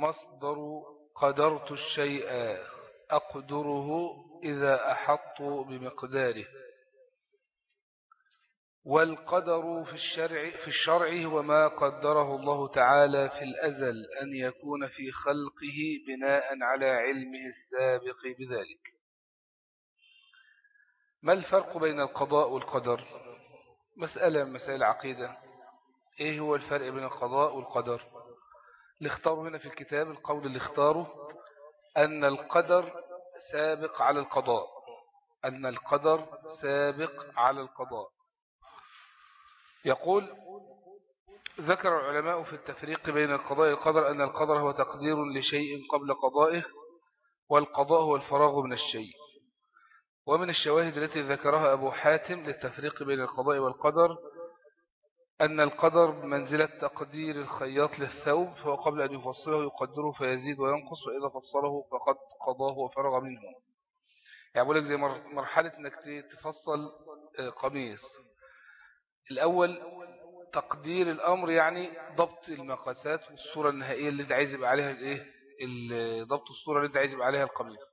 مصدر قدرت الشيء أقدره إذا أحط بمقداره. والقدر في الشرع, في الشرع هو ما قدره الله تعالى في الأزل أن يكون في خلقه بناء على علمه السابق بذلك. ما الفرق بين القضاء والقدر؟ مسألة مسائل العقيدة إيه هو الفرق بين القضاء والقدر؟ اللي اختاروا هنا في الكتاب القول اللي اختاره أن القدر سابق على القضاء. أن القدر سابق على القضاء. يقول ذكر العلماء في التفريق بين القضاء والقدر أن القدر هو تقدير لشيء قبل قضائه والقضاء هو الفراغ من الشيء. ومن الشواهد التي ذكرها أبو حاتم للتفريق بين القضاء والقدر أن القدر منزلة تقدير الخياط للثوب فهو قبل أن يفصله يقدره فيزيد وينقص وإذا فصله فقد قضاه وفرغ منه. يعني أقول لك زي مرحلة أنك تفصل آه، قميص. الأول تقدير الأمر يعني ضبط المقاسات والصورة النهائية اللي أنت عايز يبقى عليها الإيه؟ ضبط الصورة اللي أنت عايز يبقى عليها القميص.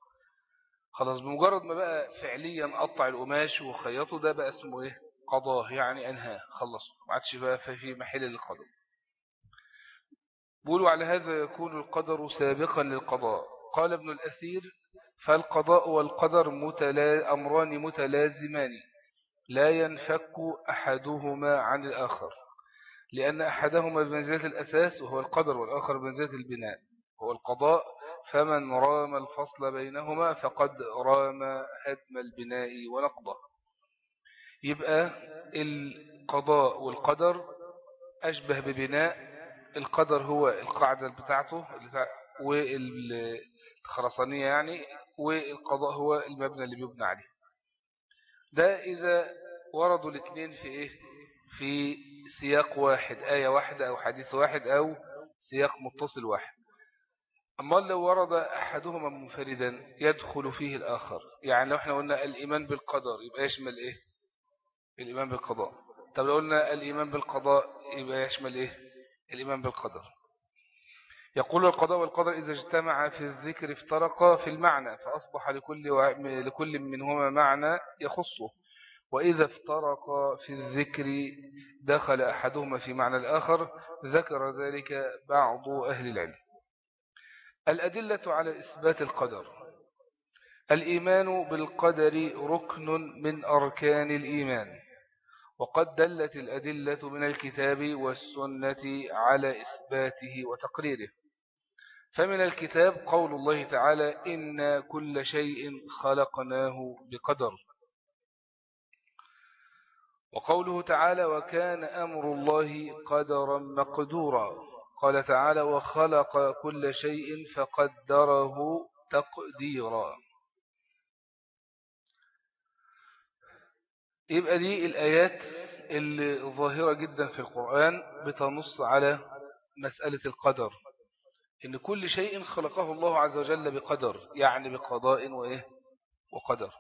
خلاص بمجرد ما بقى فعليا قطع القماش وخيطه ده بقى اسمه إيه؟ قضاه يعني أنهاه خلص ما عادش بقى في محل للقضاء. بقولوا على هذا يكون القدر سابقا للقضاء. قال ابن الأثير فالقضاء والقدر متلا أمران متلازمان. لا ينفك أحدهما عن الآخر. لأن أحدهما بمنزلة الأساس وهو القدر والآخر بمنزلة البناء. هو القضاء فمن رام الفصل بينهما فقد رام هدم البناء ونقضه. يبقى القضاء والقدر أشبه ببناء القدر هو القاعدة بتاعته والخرسانية يعني والقضاء هو المبنى اللي بيبنى عليه. ده إذا وردوا الاثنين في إيه؟ في سياق واحد آية واحدة أو حديث واحد أو سياق متصل واحد. أما لو ورد أحدهما منفردا يدخل فيه الآخر. يعني لو إحنا قلنا الإيمان بالقدر يبقى يشمل إيه؟ الإيمان بالقضاء. طب لو قلنا الإيمان بالقضاء يبقى يشمل إيه؟ الإيمان بالقدر. يقول القضاء والقدر إذا اجتمع في الذكر افترقا في المعنى فأصبح لكل, و... لكل منهما معنى يخصه. وإذا افترقا في الذكر دخل أحدهما في معنى الآخر ذكر ذلك بعض أهل العلم. الأدلة على إثبات القدر. الإيمان بالقدر ركن من أركان الإيمان. وقد دلت الأدلة من الكتاب والسنة على إثباته وتقريره. فمن الكتاب قول الله تعالى إن كل شيء خلقناه بقدر. وقوله تعالى وكان أمر الله قدرا مقدورا. قال تعالى وخلق كل شيء فقدره تقديرا. يبقى دي الآيات اللي ظاهرة جدا في القرآن بتنص على مسألة القدر. إن كل شيء خلقه الله عز وجل بقدر يعني بقضاء وإيه؟ وقدر.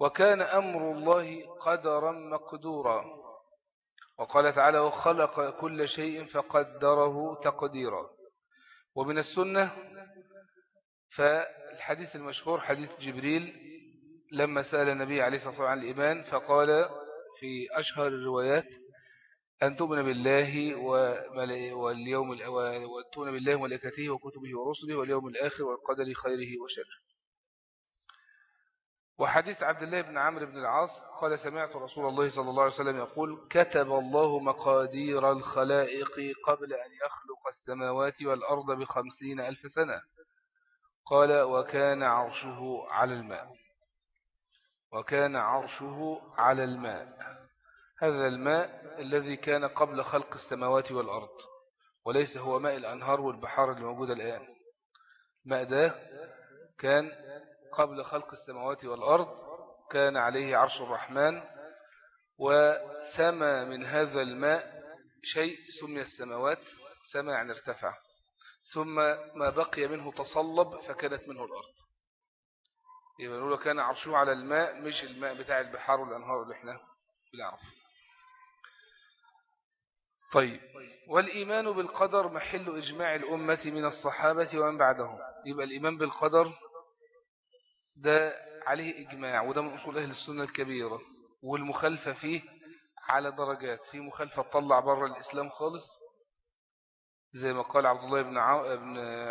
وكان أمر الله قدرا مقدورا. وقال تعالى وخلق كل شيء فقدره تقديرا. ومن السنة فالحديث المشهور حديث جبريل لما سأل النبي عليه الصلاة والسلام عن الإيمان فقال في أشهر الروايات أن تؤمن بالله واليوم وتؤمن بالله وملائكته وكتبه ورسله واليوم الآخر والقدر خيره وشره. وحديث عبد الله بن عمرو بن العاص قال سمعت رسول الله صلى الله عليه وسلم يقول كتب الله مقادير الخلائق قبل أن يخلق السماوات والأرض بخمسين ألف سنة. قال وكان عرشه على الماء. وكان عرشه على الماء. هذا الماء الذي كان قبل خلق السماوات والأرض وليس هو ماء الأنهار والبحار الموجودة الآن. ماء ده كان قبل خلق السماوات والأرض كان عليه عرش الرحمن وسمى من هذا الماء شيء سمي السماوات سمى يعني ارتفع. ثم ما بقي منه تصلب فكانت منه الأرض. يبقى نقول كان عرشه على الماء مش الماء بتاع البحار والأنهار اللي إحنا بنعرف. طيب والإيمان بالقدر محل إجماع الأمة من الصحابة ومن بعدهم. يبقى الإيمان بالقدر ده عليه إجماع وده من أصول أهل السنة الكبيرة. والمخالفة فيه على درجات في مخالفة تطلع بره الإسلام خالص زي ما قال عبد الله بن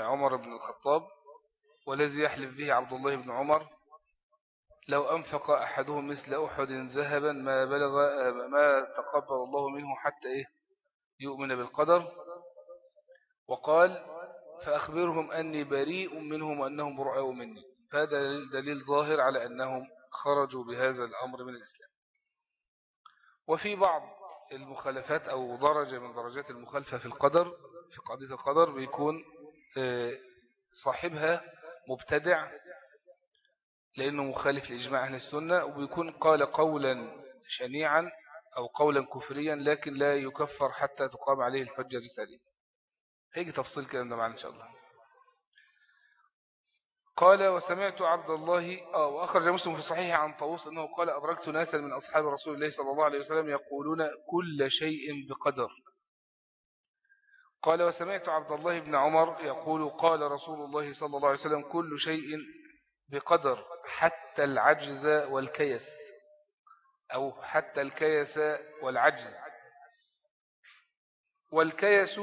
عمر بن الخطاب. والذي يحلف به عبد الله بن عمر لو أنفق أحدهم مثل أحد ذهبا ما بلغ ما تقبل الله منه حتى إيه؟ يؤمن بالقدر. وقال فأخبرهم أني بريء منهم وأنهم برؤوا مني. فهذا دليل ظاهر على أنهم خرجوا بهذا الأمر من الإسلام. وفي بعض المخالفات أو درجة من درجات المخالفة في القدر في قضية القدر بيكون آه، صاحبها مبتدع لأنه مخالف لإجماع أهل السنة وبيكون قال قولا شنيعا أو قولا كفريا لكن لا يكفر حتى تقام عليه الحجة الرسالية هيجي تفصيل كلام ده معنا إن شاء الله. قال وسمعت عبد الله آه وأخرج مسلم في صحيح عن طاووس أنه قال أدركت ناسا من أصحاب رسول الله صلى الله عليه وسلم يقولون كل شيء بقدر. قال وسمعت عبد الله بن عمر يقول قال رسول الله صلى الله عليه وسلم كل شيء بقدر حتى العجز والكيس أو حتى الكيس والعجز. والكيس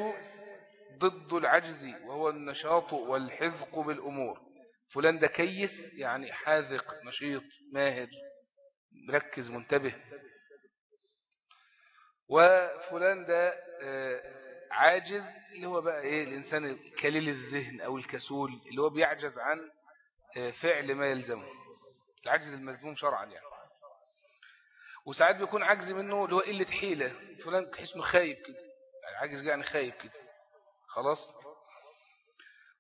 ضد العجز وهو النشاط والحذق بالأمور. فلان ده كيس يعني حاذق نشيط ماهر مركز منتبه. وفلان ده آه، عاجز اللي هو بقى إيه الإنسان الكليل الذهن أو الكسول اللي هو بيعجز عن آه، فعل ما يلزمه. العجز المذموم شرعا يعني. وساعات بيكون عجز منه اللي هو قلة حيلة. فلان تحس إنه خايب كده. يعني عاجز يعني خايب كده. خلاص؟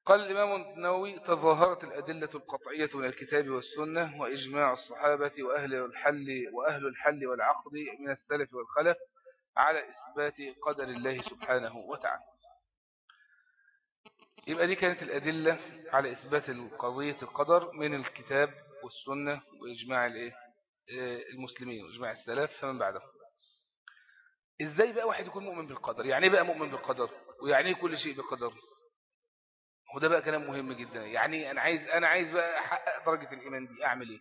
قال الإمام النووي تظاهرت الأدلة القطعية من الكتاب والسنة وإجماع الصحابة وأهل الحل وأهل الحل والعقد من السلف والخلف على إثبات قدر الله سبحانه وتعالى. يبقى دي كانت الأدلة على إثبات القضية القدر من الكتاب والسنة وإجماع المسلمين وإجماع السلف فمن بعدهم. إزاي بقى واحد يكون مؤمن بالقدر؟ يعني بقى مؤمن بالقدر؟ ويعني كل شيء بقدر؟ وده بقى كلام مهم جدا. يعني أنا عايز أنا عايز بقى أحقق درجة الإيمان دي أعمل إيه؟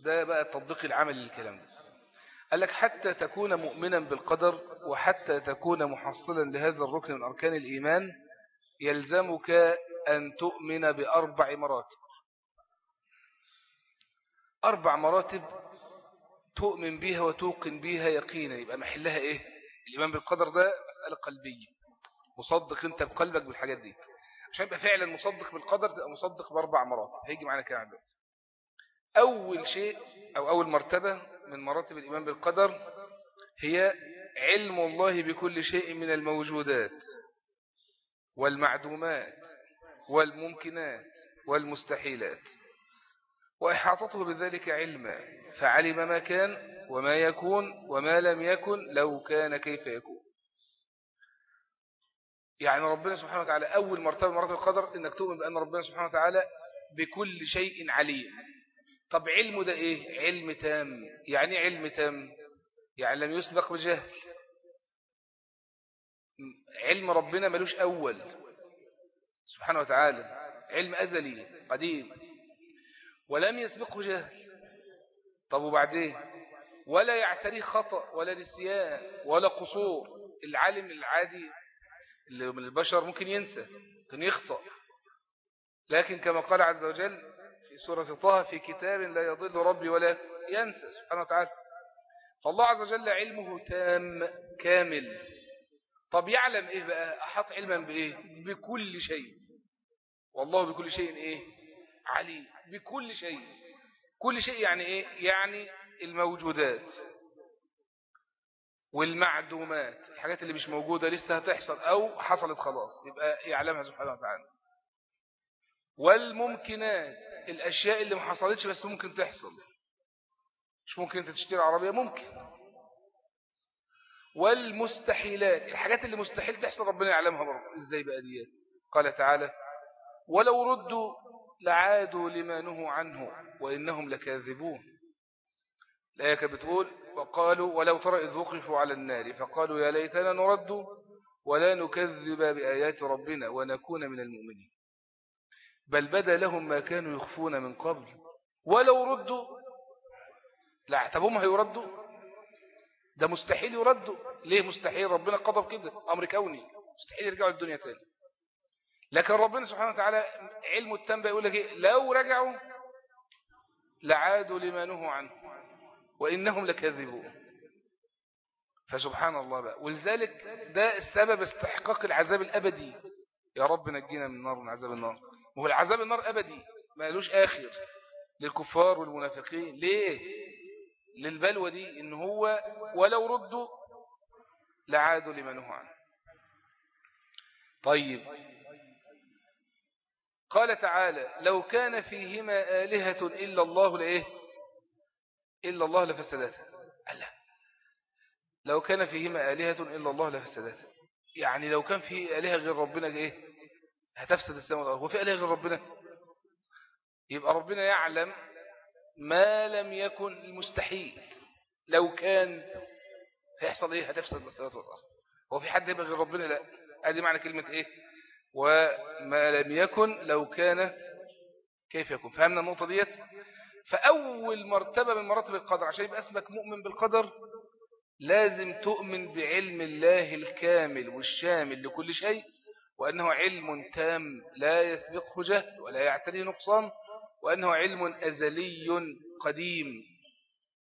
ده بقى التطبيق العملي للكلام ده. قال لك حتى تكون مؤمنا بالقدر وحتى تكون محصلا لهذا الركن من أركان الإيمان يلزمك أن تؤمن بأربع مراتب. أربع مراتب تؤمن بها وتوقن بها يقينا يبقى محلها إيه؟ الإيمان بالقدر ده مسألة قلبية. مصدق أنت بقلبك بالحاجات دي. عشان يبقى فعلا مصدق بالقدر تبقى مصدق بأربع مراتب. هيجي معنا كلام دلوقتي. أول شيء أو أول مرتبة من مراتب الإيمان بالقدر هي علم الله بكل شيء من الموجودات والمعدومات والممكنات والمستحيلات. وإحاطته بذلك علما فعلم ما كان وما يكون وما لم يكن لو كان كيف يكون. يعني ربنا سبحانه وتعالى أول مرتبة مرتبة القدر إنك تؤمن بأن ربنا سبحانه وتعالى بكل شيء عليم. طب علمه ده إيه؟ علم تام. يعني علم تام؟ يعني لم يسبق بجهل. علم ربنا ملوش أول. سبحانه وتعالى. علم أزلي قديم. ولم يسبقه جهل. طب وبعدين؟ ولا يعتريه خطأ ولا نسيان ولا قصور. العالم العادي اللي من البشر ممكن ينسى ممكن يخطأ. لكن كما قال عز وجل في سورة طه في كتاب لا يضل ربي ولا ينسى سبحانه وتعالى. فالله عز وجل علمه تام كامل. طب يعلم إيه بقى؟ أحط علما بإيه؟ بكل شيء. والله بكل شيء إيه؟ علي بكل شيء. كل شيء يعني إيه؟ يعني الموجودات والمعدومات. الحاجات اللي مش موجودة لسه هتحصل أو حصلت خلاص. يبقى يعلمها سبحانه وتعالى. والممكنات. الأشياء اللي ما حصلتش بس ممكن تحصل. مش ممكن أنت تشتري عربية ممكن. والمستحيلات الحاجات اللي مستحيل تحصل ربنا يعلمها برضه. إزاي بقى ديات قال تعالى ولو ردوا لعادوا لما نهوا عنه وإنهم لكاذبون. الآية بتقول وقالوا ولو ترى إذ وقفوا على النار فقالوا يا ليتنا نرد ولا نكذب بآيات ربنا ونكون من المؤمنين. بل بدا لهم ما كانوا يخفون من قبل. ولو ردوا لا طب هيردوا؟ ده مستحيل يردوا. ليه مستحيل؟ ربنا قضى كده أمر كوني. مستحيل يرجعوا الدنيا تاني. لكن ربنا سبحانه وتعالى علم التنبأ يقول لك إيه؟ لو رجعوا لعادوا لما نهوا عنه وإنهم لكذبون فسبحان الله بقى. ولذلك ده السبب استحقاق العذاب الأبدي. يا رب نجينا من النار من عذاب النار. وهو العذاب النار أبدي ما لوش آخر للكفار والمنافقين. ليه؟ للبلوى دي إن هو ولو ردوا لعادوا لما نهوا عنه. طيب. قال تعالى لو كان فيهما آلهة إلا الله لإيه؟ إلا الله لفسدتها ألا لو كان فيهما آلهة إلا الله لفسدتها يعني لو كان في آلهة غير ربنا إيه؟ هتفسد السماء والأرض. وفي آلهة غير ربنا؟ يبقى ربنا يعلم ما لم يكن المستحيل. لو كان هيحصل إيه؟ هتفسد السماء والأرض. هو في حد يبقى غير ربنا؟ لا. أدي معنى كلمة إيه؟ وما لم يكن لو كان كيف يكون. فهمنا النقطة ديت؟ فأول مرتبة من مراتب القدر عشان يبقى اسمك مؤمن بالقدر لازم تؤمن بعلم الله الكامل والشامل لكل شيء. وأنه علم تام لا يسبقه جهل ولا يعتريه نقصان وأنه علم أزلي قديم.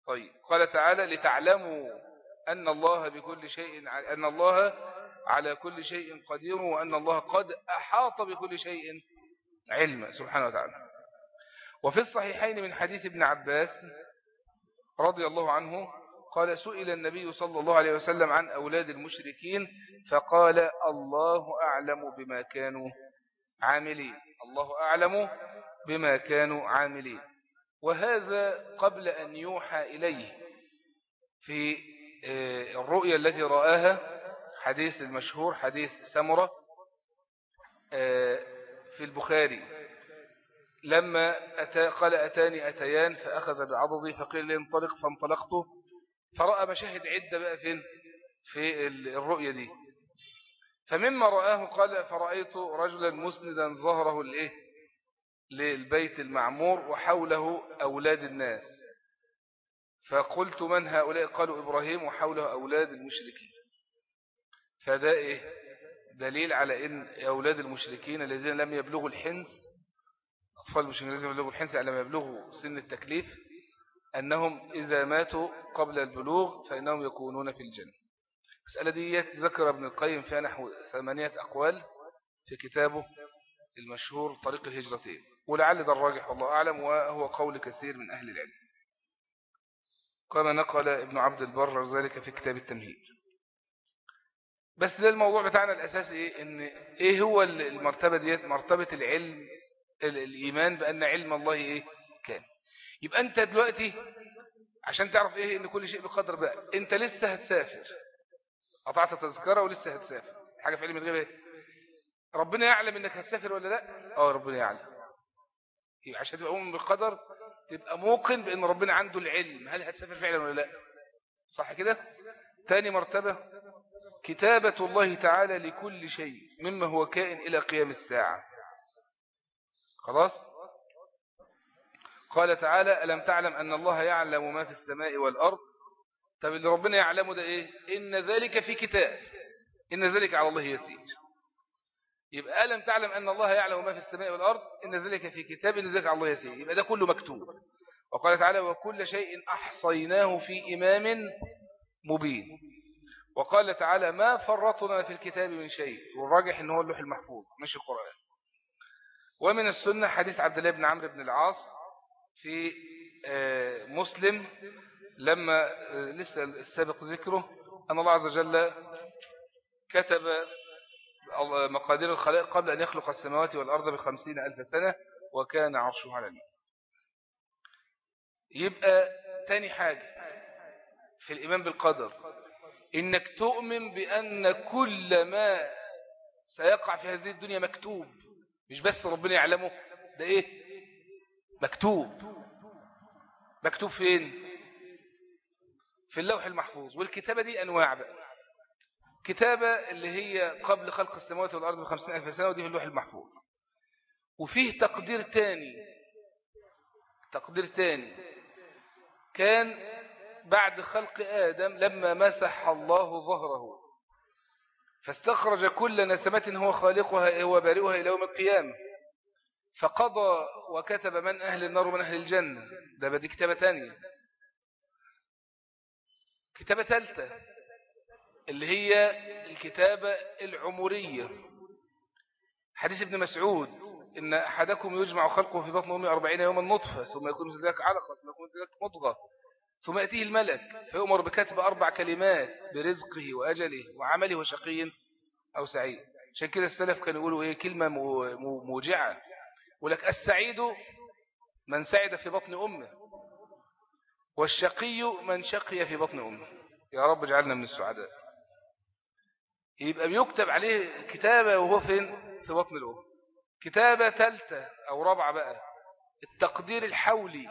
طيب قال تعالى لتعلموا أن الله بكل شيء أن الله على كل شيء قدير وأن الله قد أحاط بكل شيء علما سبحانه وتعالى. وفي الصحيحين من حديث ابن عباس رضي الله عنه قال سئل النبي صلى الله عليه وسلم عن أولاد المشركين فقال الله أعلم بما كانوا عاملين. الله أعلم بما كانوا عاملين. وهذا قبل أن يوحى إليه في آه، الرؤيا التي رآها حديث المشهور حديث سمرة آه، في البخاري. لما أتى قال أتاني أتيان فأخذ بعضضي فقيل لي انطلق فانطلقت. فرأى مشاهد عدة بقى فين؟ في الرؤية دي. فمما رآه قال فرأيت رجلا مسندا ظهره لإيه؟ للبيت المعمور وحوله أولاد الناس. فقلت من هؤلاء؟ قالوا إبراهيم وحوله أولاد المشركين. فده إيه؟ دليل على إن أولاد المشركين الذين لم يبلغوا الحنس أطفال المشركين الذين يبلغوا الحنس يعني لم يبلغوا سن التكليف أنهم إذا ماتوا قبل البلوغ فإنهم يكونون في الجنة. المسألة دي ذكر ابن القيم فيها نحو ثمانية أقوال في كتابه المشهور طريق الهجرتين. ولعل ده الراجح والله أعلم وهو قول كثير من أهل العلم. كما نقل ابن عبد البر ذلك في كتاب التمهيد. بس ده الموضوع بتاعنا الأساسي إيه؟ إن إيه هو المرتبة ديت؟ مرتبة العلم الإيمان بأن علم الله إيه؟ يبقى أنت دلوقتي عشان تعرف إيه إن كل شيء بقدر بقى أنت لسه هتسافر. قطعت تذكرة ولسه هتسافر. حاجة في علم الغيب إيه ربنا يعلم إنك هتسافر ولا لا؟ آه ربنا يعلم. يبقى عشان تبقى مؤمن بالقدر تبقى موقن بأن ربنا عنده العلم. هل هتسافر فعلا ولا لا؟ صح كده؟ تاني مرتبة. كتابة الله تعالى لكل شيء مما هو كائن إلى قيام الساعة. خلاص؟ قال تعالى ألم تعلم أن الله يعلم ما في السماء والأرض؟ طب اللي ربنا يعلمه ده إيه؟ إن ذلك في كتاب. إن ذلك على الله يسير. يبقى ألم تعلم أن الله يعلم ما في السماء والأرض؟ إن ذلك في كتاب. إن ذلك على الله يسير. يبقى ده كله مكتوب. وقال تعالى وكل شيء أحصيناه في إمام مبين. وقال تعالى ما فرطنا في الكتاب من شيء. والراجح إنه هو اللوح المحفوظ مش القرآن. ومن السنة حديث عبد الله بن عمرو بن العاص في آه، مسلم لما آه، لسه السابق ذكره أن الله عز وجل كتب مقادير الخلائق قبل أن يخلق السماوات والأرض بخمسين ألف سنة وكان عرشه على الماء يبقى تاني حاجة في الإيمان بالقدر إنك تؤمن بأن كل ما سيقع في هذه الدنيا مكتوب مش بس ربنا يعلمه ده إيه؟ مكتوب. مكتوب فين؟ في اللوح المحفوظ. والكتابة دي أنواع بقى. كتابة اللي هي قبل خلق السماوات والأرض بخمسين ألف سنة ودي في اللوح المحفوظ. وفيه تقدير تاني. تقدير تاني. كان بعد خلق آدم لما مسح الله ظهره فاستخرج كل نسمة هو خالقها هو بارئها إلى يوم القيامة. فقضى وكتب من أهل النار ومن أهل الجنة. ده بدي كتابة تانية. كتابة ثالثة اللي هي الكتابة العمرية. حديث ابن مسعود إن أحدكم يجمع خلقه في بطن أمي أربعين يوما نطفة ثم يكون مثل ذلك علقة ثم يكون مثل ذلك مضغة. ثم يأتيه الملك فيؤمر بكتب أربع كلمات برزقه وأجله وعمله وشقي أو سعيد. عشان كده السلف كانوا يقولوا إيه كلمة موجعة. ولك السعيد من سعد في بطن أمه والشقي من شقي في بطن أمه. يا رب اجعلنا من السعداء. يبقى بيكتب عليه كتابة وهو فين؟ في بطن الأم. كتابة ثالثة أو رابعة بقى التقدير الحولي.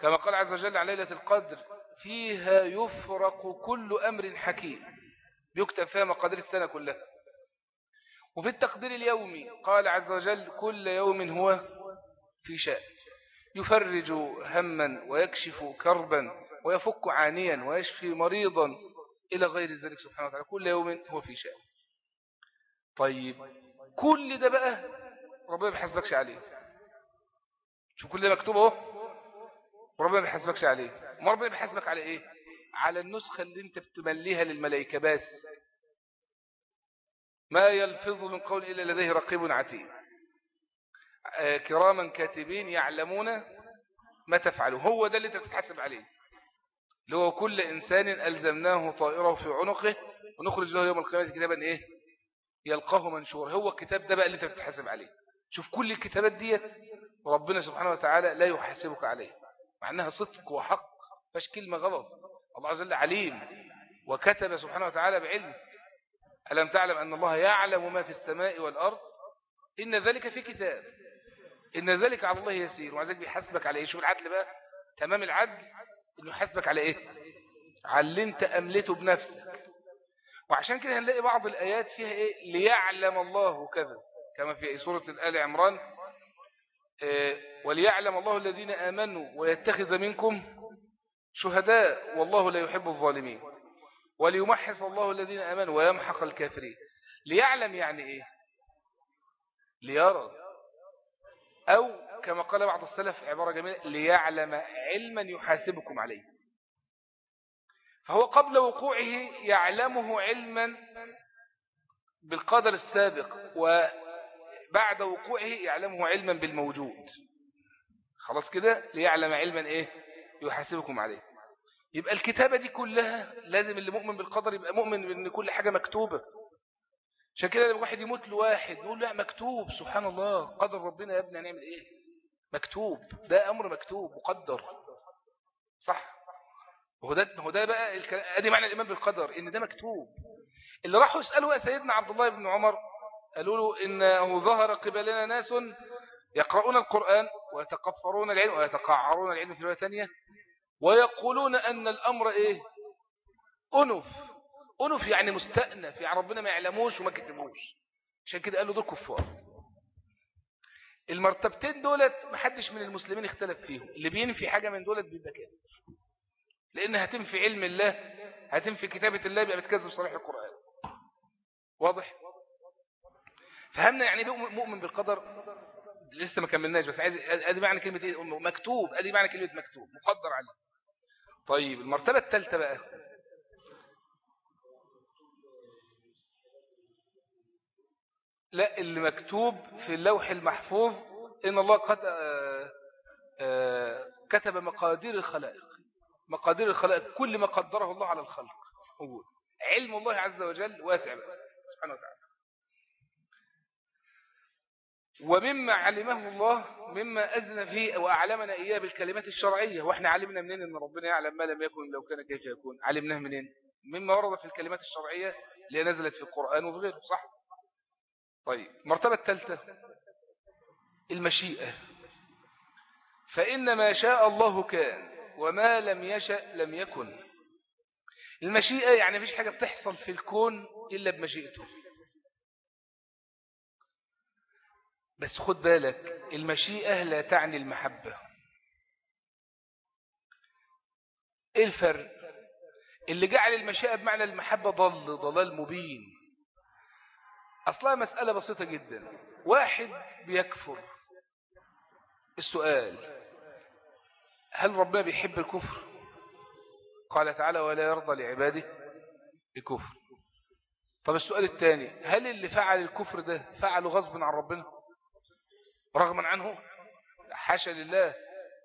كما قال عز وجل على ليلة القدر فيها يفرق كل أمر حكيم. يكتب فيها مقادير السنة كلها. وفي التقدير اليومي قال عز وجل كل يوم هو في شأن. يفرج هما ويكشف كربا ويفك عانيا ويشفي مريضا إلى غير ذلك سبحانه وتعالى. كل يوم هو في شأن. طيب كل ده بقى ربنا بيحاسبكش عليه. شو كل ده مكتوب أهو. وربنا بيحاسبكش عليه. ما ربنا بيحاسبك على إيه؟ على النسخة اللي أنت بتمليها للملائكة بس. ما يلفظ من قول إلا لديه رقيب عتيد. آه، كراما كاتبين يعلمون ما تفعلوا هو ده اللي انت تتحاسب عليه. هو كل إنسان ألزمناه طائره في عنقه ونخرج له يوم القيامة كتابا إيه؟ يلقاه منشور هو الكتاب ده بقى اللي انت بتتحاسب عليه. شوف كل الكتابات ديت ربنا سبحانه وتعالى لا يحاسبك عليه مع أنها صدق وحق فاش كلمة غلط. الله عز وجل عليم. وكتب سبحانه وتعالى بعلم. ألم تعلم أن الله يعلم ما في السماء والأرض؟ إن ذلك في كتاب. إن ذلك على الله يسير. وعزك بيحسبك على إيه؟ شوف العدل بقى. تمام العدل؟ إنه يحسبك على إيه؟ على اللي أنت أملته بنفسك. وعشان كده هنلاقي بعض الآيات فيها إيه؟ ليعلم الله كذا. كما في سورة الآل عمران. إيه وليعلم الله الذين آمنوا ويتخذ منكم شهداء والله لا يحب الظالمين. وليمحص الله الذين آمنوا ويمحق الكافرين. ليعلم يعني إيه؟ ليرى. أو كما قال بعض السلف عبارة جميلة ليعلم علما يحاسبكم عليه. فهو قبل وقوعه يعلمه علما بالقدر السابق وبعد وقوعه يعلمه علما بالموجود. خلاص كده؟ ليعلم علما إيه؟ يحاسبكم عليه. يبقى الكتابة دي كلها لازم اللي مؤمن بالقدر يبقى مؤمن بأن كل حاجة مكتوبة. عشان كده لما واحد يموت لواحد يقول لا مكتوب. سبحان الله. قدر ربنا يا ابني هنعمل إيه؟ مكتوب. ده أمر مكتوب مقدر صح؟ وهو ده هو ده بقى أدي معنى الإيمان بالقدر إن ده مكتوب. اللي راحوا يسألوا سيدنا عبد الله بن عمر قالوا له إنه ظهر قبلنا ناس يقرؤون القرآن ويتقفرون العلم ويتقعرون العلم في رواية ثانية. ويقولون أن الأمر إيه؟ أنف. أنف يعني مستأنف يعني ربنا ما يعلموش وما كتبوش. عشان كده قالوا دول كفار. المرتبتين دولت محدش من المسلمين اختلف فيهم. اللي بينفي حاجة من دولت بيبقى كافر. لأن هتنفي علم الله هتنفي كتابة الله بيبقى بتكذب صريح القرآن. واضح؟ فهمنا يعني مؤمن بالقدر؟ لسه ما كملناش بس عايز ادي معنى كلمة إيه؟ مكتوب. ادي معنى كلمة مكتوب مقدر عليه. طيب المرتبة الثالثة بقى. لا اللي مكتوب في اللوح المحفوظ إن الله قد آه، آه، كتب مقادير الخلائق. مقادير الخلائق كل ما قدره الله على الخلق. علم الله عز وجل واسع سبحانه وتعالى. ومما علمه الله مما أذن فيه وأعلمنا إياه بالكلمات الشرعية. وإحنا علمنا منين أن ربنا يعلم ما لم يكن لو كان كيف يكون؟ علمناه منين؟ مما ورد في الكلمات الشرعية اللي نزلت في القرآن وفي غيره صح؟ طيب مرتبة الثالثة المشيئة. فإن ما شاء الله كان وما لم يشأ لم يكن. المشيئة يعني مفيش حاجة بتحصل في الكون إلا بمشيئته. بس خد بالك المشيئة لا تعني المحبة. إيه الفرق؟ اللي جعل المشيئة بمعنى المحبة ضل ضلال مبين. أصلها مسألة بسيطة جدا. واحد بيكفر. السؤال هل ربنا بيحب الكفر؟ قال تعالى ولا يرضى لعباده الكفر. طب السؤال الثاني هل اللي فعل الكفر ده فعله غصب عن ربنا؟ رغما عنه؟ حاشا لله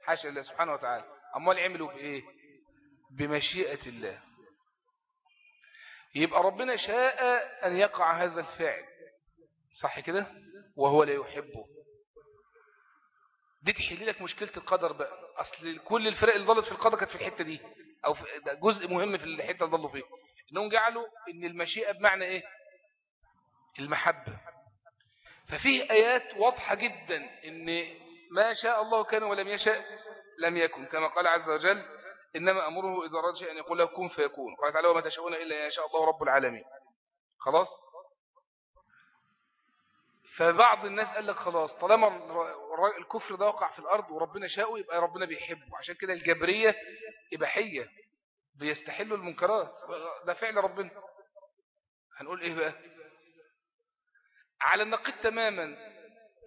حاشا لله سبحانه وتعالى. أمال عملوا بإيه؟ بمشيئة الله. يبقى ربنا شاء أن يقع هذا الفعل. صح كده؟ وهو لا يحبه. دي تحل لك مشكلة القدر بقى. أصل كل الفرق اللي ضلت في القدر كانت في الحتة دي. أو في ده جزء مهم في الحتة اللي ضلوا فيه. إنهم جعلوا إن المشيئة بمعنى إيه؟ المحبة. ففيه آيات واضحة جدا إن ما شاء الله كان ولم يشاء لم يكن. كما قال عز وجل إنما أمره إذا رجع أن يقول له كن فيكون. قال تعالى وما تشاءون إلا أن يشاء الله رب العالمين. خلاص؟ فبعض الناس قال لك خلاص طالما الكفر ده وقع في الأرض وربنا شاءه يبقى ربنا بيحبه. عشان كده الجبرية إباحية بيستحلوا المنكرات. ده فعل ربنا. هنقول إيه بقى؟ على النقيض تماما.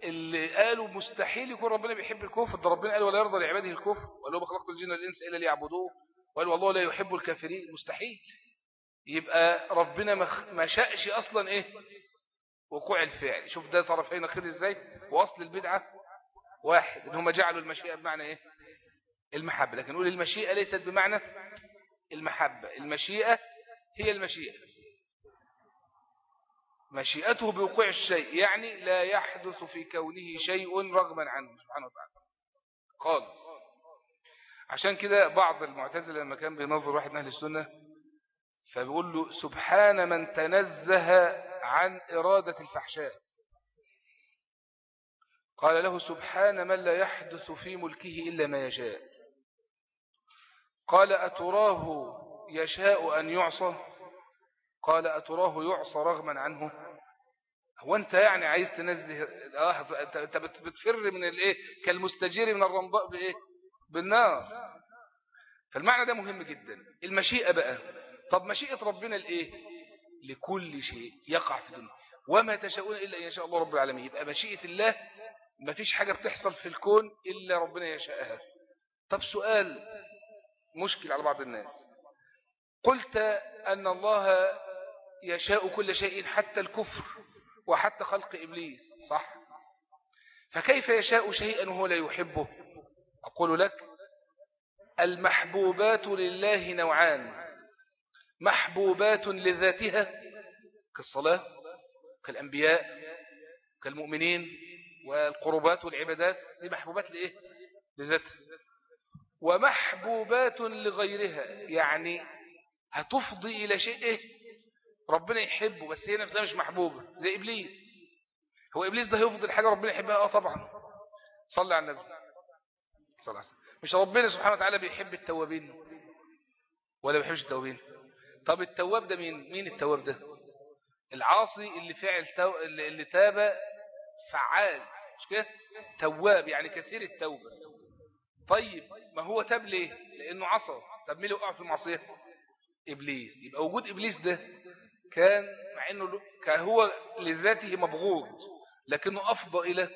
اللي قالوا مستحيل يكون ربنا بيحب الكفر ده ربنا قال ولا يرضى لعباده الكفر. وقال له خلقت الجن والإنس إلا ليعبدوه. وقال والله لا يحب الكافرين. مستحيل. يبقى ربنا ما شاءش أصلا إيه؟ وقوع الفعل. شوف ده طرفين نقيض إزاي؟ وأصل البدعة واحد إن هم جعلوا المشيئة بمعنى إيه؟ المحبة. لكن نقول المشيئة ليست بمعنى المحبة. المشيئة هي المشيئة. مشيئته بوقوع الشيء يعني لا يحدث في كونه شيء رغما عنه سبحانه وتعالى. خالص. عشان كده بعض المعتزلة لما كان بينظر واحد من أهل السنة فبيقول له سبحان من تنزه عن إرادة الفحشاء. قال له سبحان من لا يحدث في ملكه إلا ما يشاء. قال أتراه يشاء أن يعصى؟ قال أتراه يعصى رغما عنه؟ هو أنت يعني عايز تنزه أنت بتفر من الإيه؟ كالمستجير من الرمضاء بإيه؟ بالنار. فالمعنى ده مهم جدا. المشيئة بقى. طب مشيئة ربنا الإيه لكل شيء يقع في الدنيا. وما تشاءون إلا أن يشاء الله رب العالمين. يبقى مشيئة الله ما فيش حاجة بتحصل في الكون إلا ربنا يشاءها. طب سؤال مشكل على بعض الناس. قلت أن الله يشاء كل شيء حتى الكفر وحتى خلق إبليس صح؟ فكيف يشاء شيئا وهو لا يحبه؟ أقول لك المحبوبات لله نوعان محبوبات لذاتها كالصلاة كالأنبياء كالمؤمنين والقربات والعبادات دي محبوبات لإيه؟ لذاتها ومحبوبات لغيرها يعني هتفضي إلى شيء إيه؟ ربنا يحبه بس هي نفسها مش محبوبة زي إبليس. هو إبليس ده هيفضل حاجة ربنا يحبها؟ آه طبعا. صلي على النبي. صلى وسلم مش ربنا سبحانه وتعالى بيحب التوابين؟ ولا بيحبش التوابين؟ طب التواب ده مين؟ مين التواب ده؟ العاصي اللي فعل تو... اللي تاب فعال. مش كده؟ تواب يعني كثير التوبة. طيب ما هو تاب ليه؟ لأنه عصى. طب مين اللي وقع في المعصية؟ إبليس. يبقى وجود إبليس ده كان مع انه هو لذاته مبغوض لكنه أفضى إلى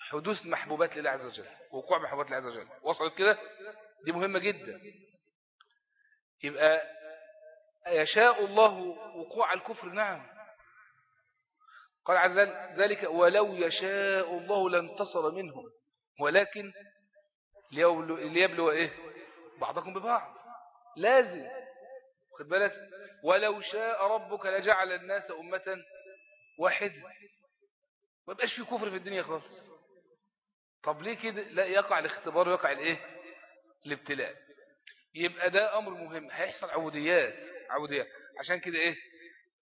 حدوث محبوبات لله عز وجل وقوع محبوبات لله عز وجل. وصلت كده؟ دي مهمة جدا. يبقى يشاء الله وقوع الكفر نعم. قال عز وجل ذلك ولو يشاء الله لانتصر منهم ولكن ليبلو إيه؟ بعضكم ببعض. لازم. خد بالك؟ ولو شاء ربك لجعل الناس أمة واحدة. ما بقاش في كفر في الدنيا خالص. طب ليه كده؟ لا يقع الاختبار ويقع الايه؟ الابتلاء. يبقى ده أمر مهم. هيحصل عبوديات عبوديات عشان كده إيه؟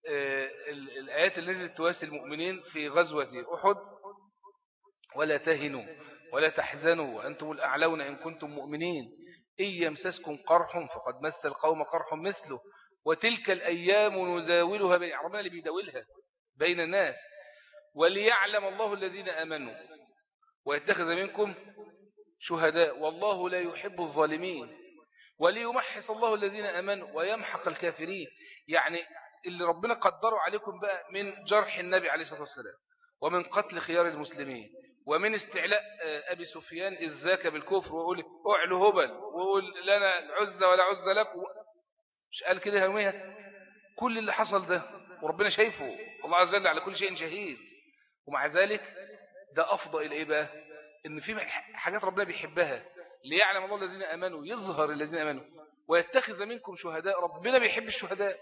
آه الآيات اللي نزلت تواسي المؤمنين في غزوة أحد ولا تهنوا ولا تحزنوا وأنتم الأعلون إن كنتم مؤمنين. إن يمسسكم قرح فقد مس القوم قرح مثله. وتلك الأيام نداولها ربنا اللي بيداولها بين الناس. وليعلم الله الذين أمنوا. ويتخذ منكم شهداء. والله لا يحب الظالمين. وليمحص الله الذين أمنوا. ويمحق الكافرين. يعني اللي ربنا قدروا عليكم بقى من جرح النبي عليه الصلاة والسلام. ومن قتل خيار المسلمين. ومن استعلاء أبي سفيان إذ ذاك بالكفر. ويقول أعلو هبل. ويقول لنا العزة ولا عزة لكم. مش قال كده يوميها كل اللي حصل ده وربنا شايفه الله عز وجل على كل شيء شهيد. ومع ذلك ده أفضل إلى إيه بقى؟ إن في حاجات ربنا بيحبها ليعلم الله الذين أمنوا يظهر الذين أمنوا. ويتخذ منكم شهداء ربنا بيحب الشهداء.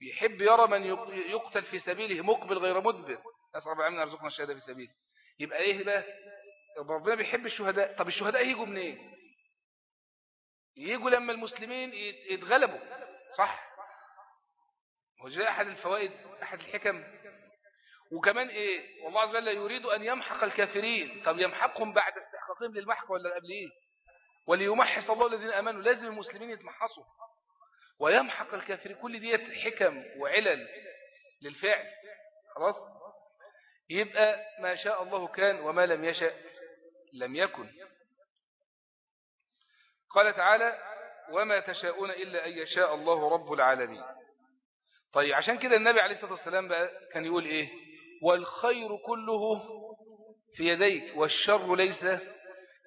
بيحب يرى من يقتل في سبيله مقبل غير مدبر. رب العالمين أرزقنا الشهادة في سبيله. يبقى إيه بقى؟ ربنا بيحب الشهداء. طب الشهداء يجوا منين؟ يجوا لما المسلمين يتغلبوا. صح؟ وجاء أحد الفوائد أحد الحكم. وكمان إيه؟ والله عز وجل يريد أن يمحق الكافرين. طب يمحقهم بعد استحقاقهم للمحق ولا قبل إيه وليمحص الله الذين أمنوا. لازم المسلمين يتمحصوا. ويمحق الكافرين. كل ديت حكم وعلل للفعل. خلاص؟ يبقى ما شاء الله كان وما لم يشأ لم يكن. قال تعالى وما تشاءون إلا أن يشاء الله رب العالمين. طيب عشان كده النبي عليه الصلاة والسلام بقى كان يقول إيه؟ والخير كله في يديك والشر ليس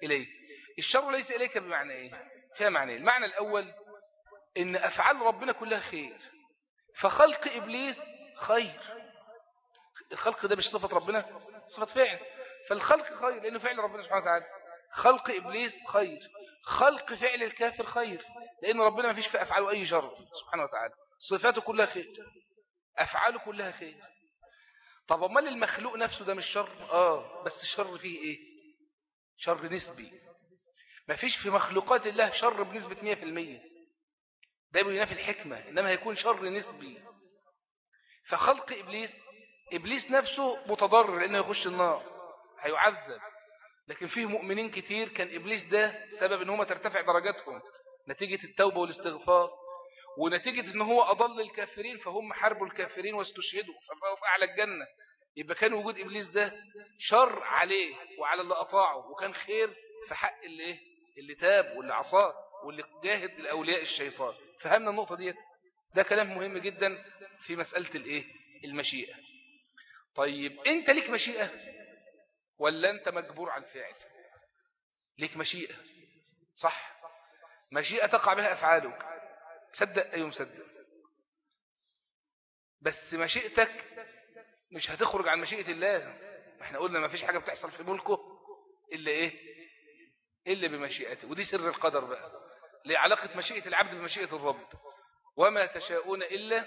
إليك. الشر ليس إليك بمعنى إيه؟ فيها معنى إيه؟ المعنى الأول إن أفعال ربنا كلها خير. فخلق إبليس خير. الخلق ده مش صفة ربنا صفة فعل. فالخلق خير لأنه فعل ربنا سبحانه وتعالى. خلق إبليس خير. خلق فعل الكافر خير لأن ربنا ما فيش في أفعاله أي شر سبحانه وتعالى. صفاته كلها خير. أفعاله كلها خير. طب أمال المخلوق نفسه ده مش شر؟ آه بس الشر فيه إيه؟ شر نسبي. ما فيش في مخلوقات الله شر بنسبة 100% ده بينافي الحكمة إنما هيكون شر نسبي. فخلق إبليس إبليس نفسه متضرر لأنه يخش النار هيعذب. لكن فيه مؤمنين كتير كان إبليس ده سبب إن هم ترتفع درجاتهم. نتيجة التوبة والاستغفار. ونتيجة إن هو أضل الكافرين فهم حاربوا الكافرين واستشهدوا ففقوا في أعلى الجنة. يبقى كان وجود إبليس ده شر عليه وعلى اللي أطاعه وكان خير في حق اللي, إيه؟ اللي تاب واللي عصاه واللي جاهد لأولياء الشيطان. فهمنا النقطة ديت؟ ده كلام مهم جدا في مسألة الإيه؟ المشيئة. طيب أنت ليك مشيئة؟ ولا أنت مجبور على الفعل ليك مشيئة صح؟ مشيئة تقع بها أفعالك. صدق أيوم صدق بس مشيئتك مش هتخرج عن مشيئة الله. إحنا قلنا ما فيش حاجة بتحصل في ملكه إلا إيه؟ إلا بمشيئته. ودي سر القدر بقى. لعلاقة مشيئة العبد بمشيئة الرب. وما تشاءون إلا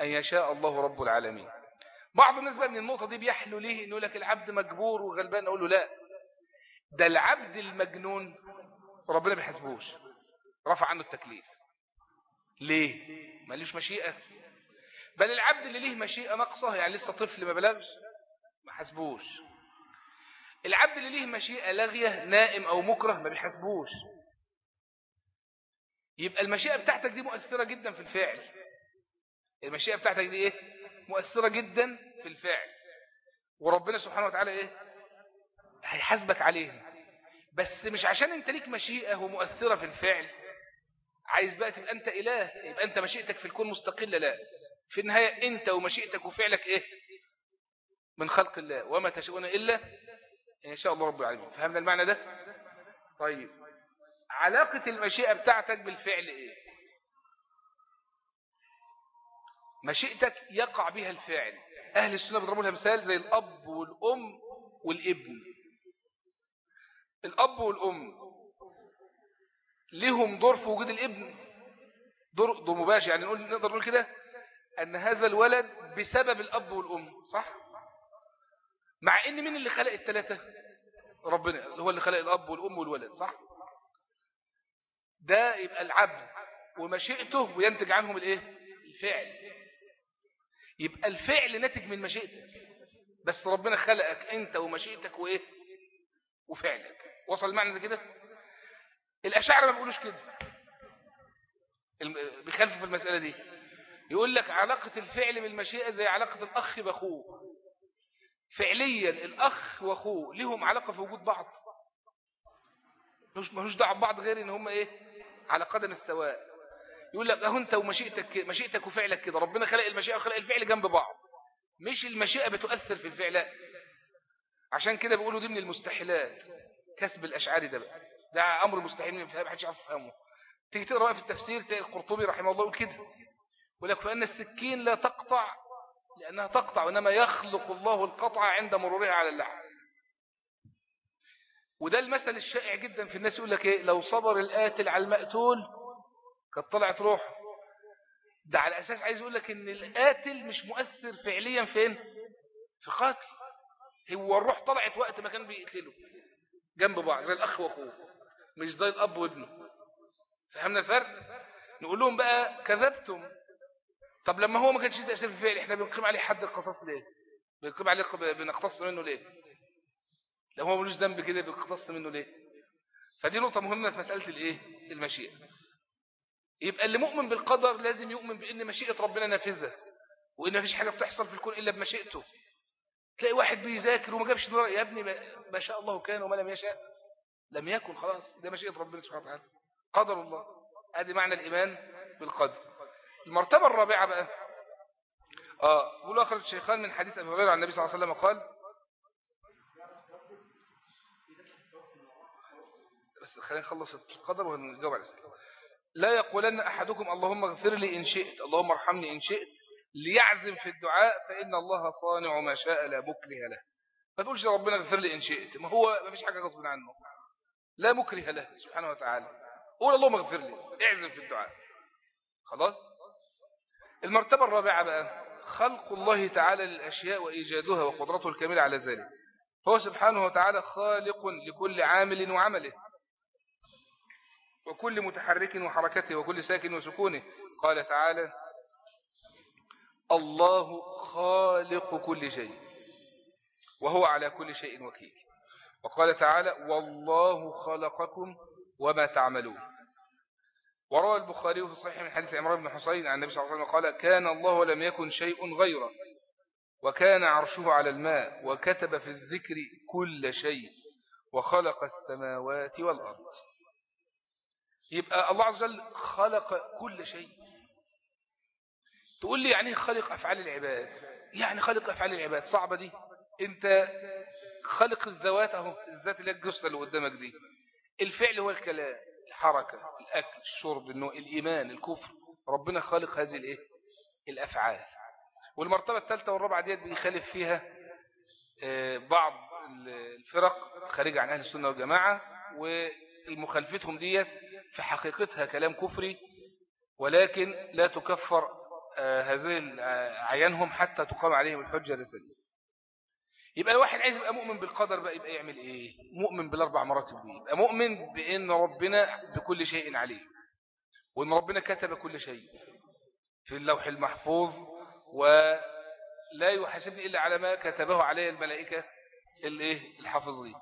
أن يشاء الله رب العالمين. بعض الناس بقى من النقطة دي بيحلو ليه؟ إنه لك العبد مجبور وغلبان أقول له لا. ده العبد المجنون ربنا بيحاسبوش. رفع عنه التكليف. ليه؟ ماليش مشيئة. بل العبد اللي ليه مشيئة ناقصة يعني لسه طفل ما بلغش ما حاسبوش. العبد اللي ليه مشيئة لاغية نائم أو مكره ما بيحاسبوش. يبقى المشيئة بتاعتك دي مؤثرة جدا في الفعل. المشيئة بتاعتك دي إيه؟ مؤثرة جدا في الفعل. وربنا سبحانه وتعالى إيه؟ هيحاسبك عليها. بس مش عشان أنت ليك مشيئة ومؤثرة في الفعل. عايز بقى تبقى أنت إله يبقى أنت مشيئتك في الكون مستقلة. لا. في النهاية أنت ومشيئتك وفعلك إيه؟ من خلق الله. وما تشاءون إلا إن شاء الله رب العالمين. فهمنا المعنى ده؟ طيب. علاقة المشيئة بتاعتك بالفعل إيه؟ مشيئتك يقع بها الفعل أهل السنة بيضربوا لها مثال زي الأب والأم والابن. الأب والأم لهم دور في وجود الابن. دور, دور مباشر يعني نقول نقدر نقول كده أن هذا الولد بسبب الأب والأم صح؟ مع أن مين اللي خلق الثلاثة ربنا هو اللي خلق الأب والأم والولد صح؟ ده يبقى العبد ومشيئته وينتج عنهم الإيه؟ الفعل يبقى الفعل ناتج من مشيئتك. بس ربنا خلقك انت ومشيئتك وايه؟ وفعلك. وصل المعنى ده كده؟ الأشاعرة ما بيقولوش كده. بيخالفوا في المسألة دي. يقول لك علاقة الفعل بالمشيئة زي علاقة الأخ بأخوه. فعليا الأخ وأخوه لهم علاقة في وجود بعض. مش ملوش دعوة ببعض غير إن هم إيه؟ على قدم السواء. يقول لك أهو أنت ومشيئتك مشيئتك وفعلك كده. ربنا خلق المشيئة وخلق الفعل جنب بعض. مش المشيئة بتؤثر في الفعل. عشان كده بيقولوا دي من المستحيلات. كسب الاشعاري ده بقى. ده أمر مستحيل ما حدش يعرف يفهمه. تيجي تقرأ في التفسير تلاقي القرطبي رحمه الله يقول كده. يقول لك فإن السكين لا تقطع لأنها تقطع وإنما يخلق الله القطع عند مرورها على اللحم. وده المثل الشائع جدا في الناس. يقول لك إيه؟ لو صبر القاتل على المقتول كانت طلعت روح ده على أساس عايز يقول لك إن القاتل مش مؤثر فعليا فين؟ في قاتل. هو الروح طلعت وقت ما كان بيقتله. جنب بعض زي الأخ وأخوه. مش زي الأب وابنه. فهمنا الفرق؟ نقول لهم بقى كذبتم. طب لما هو ما كانش تأثير في الفعل إحنا بنقيم عليه حد القصاص ليه؟ بنقيم عليه بنقتص منه ليه؟ لو هو ملوش ذنب كده بيقتص منه ليه؟ فدي نقطة مهمة في مسألة الإيه؟ المشيئة. يبقى اللي مؤمن بالقدر لازم يؤمن بأن مشيئة ربنا نافذة وإن مفيش حاجة بتحصل في الكون إلا بمشيئته. تلاقي واحد بيذاكر وما جابش نور يا ابني ما شاء الله كان وما لم يشاء. لم يكن خلاص ده مشيئة ربنا سبحانه وتعالى. قدر الله. أدي معنى الإيمان بالقدر. المرتبة الرابعة بقى. آه يقول أخرج الشيخان من حديث أبي هريرة عن النبي صلى الله عليه وسلم قال خلينا نخلص القدر ونجاوب على الأسئلة. لا يقولن أحدكم اللهم اغفر لي إن شئت اللهم ارحمني إن شئت ليعزم في الدعاء فإن الله صانع ما شاء لا مكره له. ما تقولش ربنا اغفر لي إن شئت ما هو ما فيش حاجة غصب عنه. لا مكره له سبحانه وتعالى. قول اللهم اغفر لي اعزم في الدعاء. خلاص؟ المرتبة الرابعة بقى خلق الله تعالى للأشياء وإيجادها وقدرته الكاملة على ذلك. هو سبحانه وتعالى خالق لكل عامل وعمله. وكل متحرك وحركته وكل ساكن وسكونه. قال تعالى الله خالق كل شيء وهو على كل شيء وكيل. وقال تعالى والله خلقكم وما تعملون. وروى البخاري في الصحيح من حديث عمران بن حسين عن النبي صلى الله عليه وسلم قال كان الله ولم يكن شيء غيره وكان عرشه على الماء وكتب في الذكر كل شيء وخلق السماوات والأرض. يبقى الله عز وجل خلق كل شيء. تقول لي يعني خلق أفعال العباد؟ يعني خلق أفعال العباد صعبة دي. أنت خلق الذوات أهو الذات اللي الجثة اللي قدامك دي. الفعل هو الكلام الحركة الأكل الشرب الإيمان الكفر. ربنا خالق هذه الإيه؟ الأفعال. والمرتبة الثالثة والرابعة ديت بيخالف فيها آه، بعض الفرق خارجة عن أهل السنة والجماعة والمخالفتهم ديت في حقيقتها كلام كفري ولكن لا تكفر آه، هذين آه، عيانهم حتى تقام عليهم الحجة الرسالية. يبقى الواحد عايز يبقى مؤمن بالقدر بقى يبقى يعمل إيه؟ مؤمن بالأربع مراتب دي يبقى مؤمن بإن ربنا بكل شيء عليه وإن ربنا كتب كل شيء في اللوح المحفوظ ولا يحاسبني إلا على ما كتبه عليه الملائكة الايه الحافظين.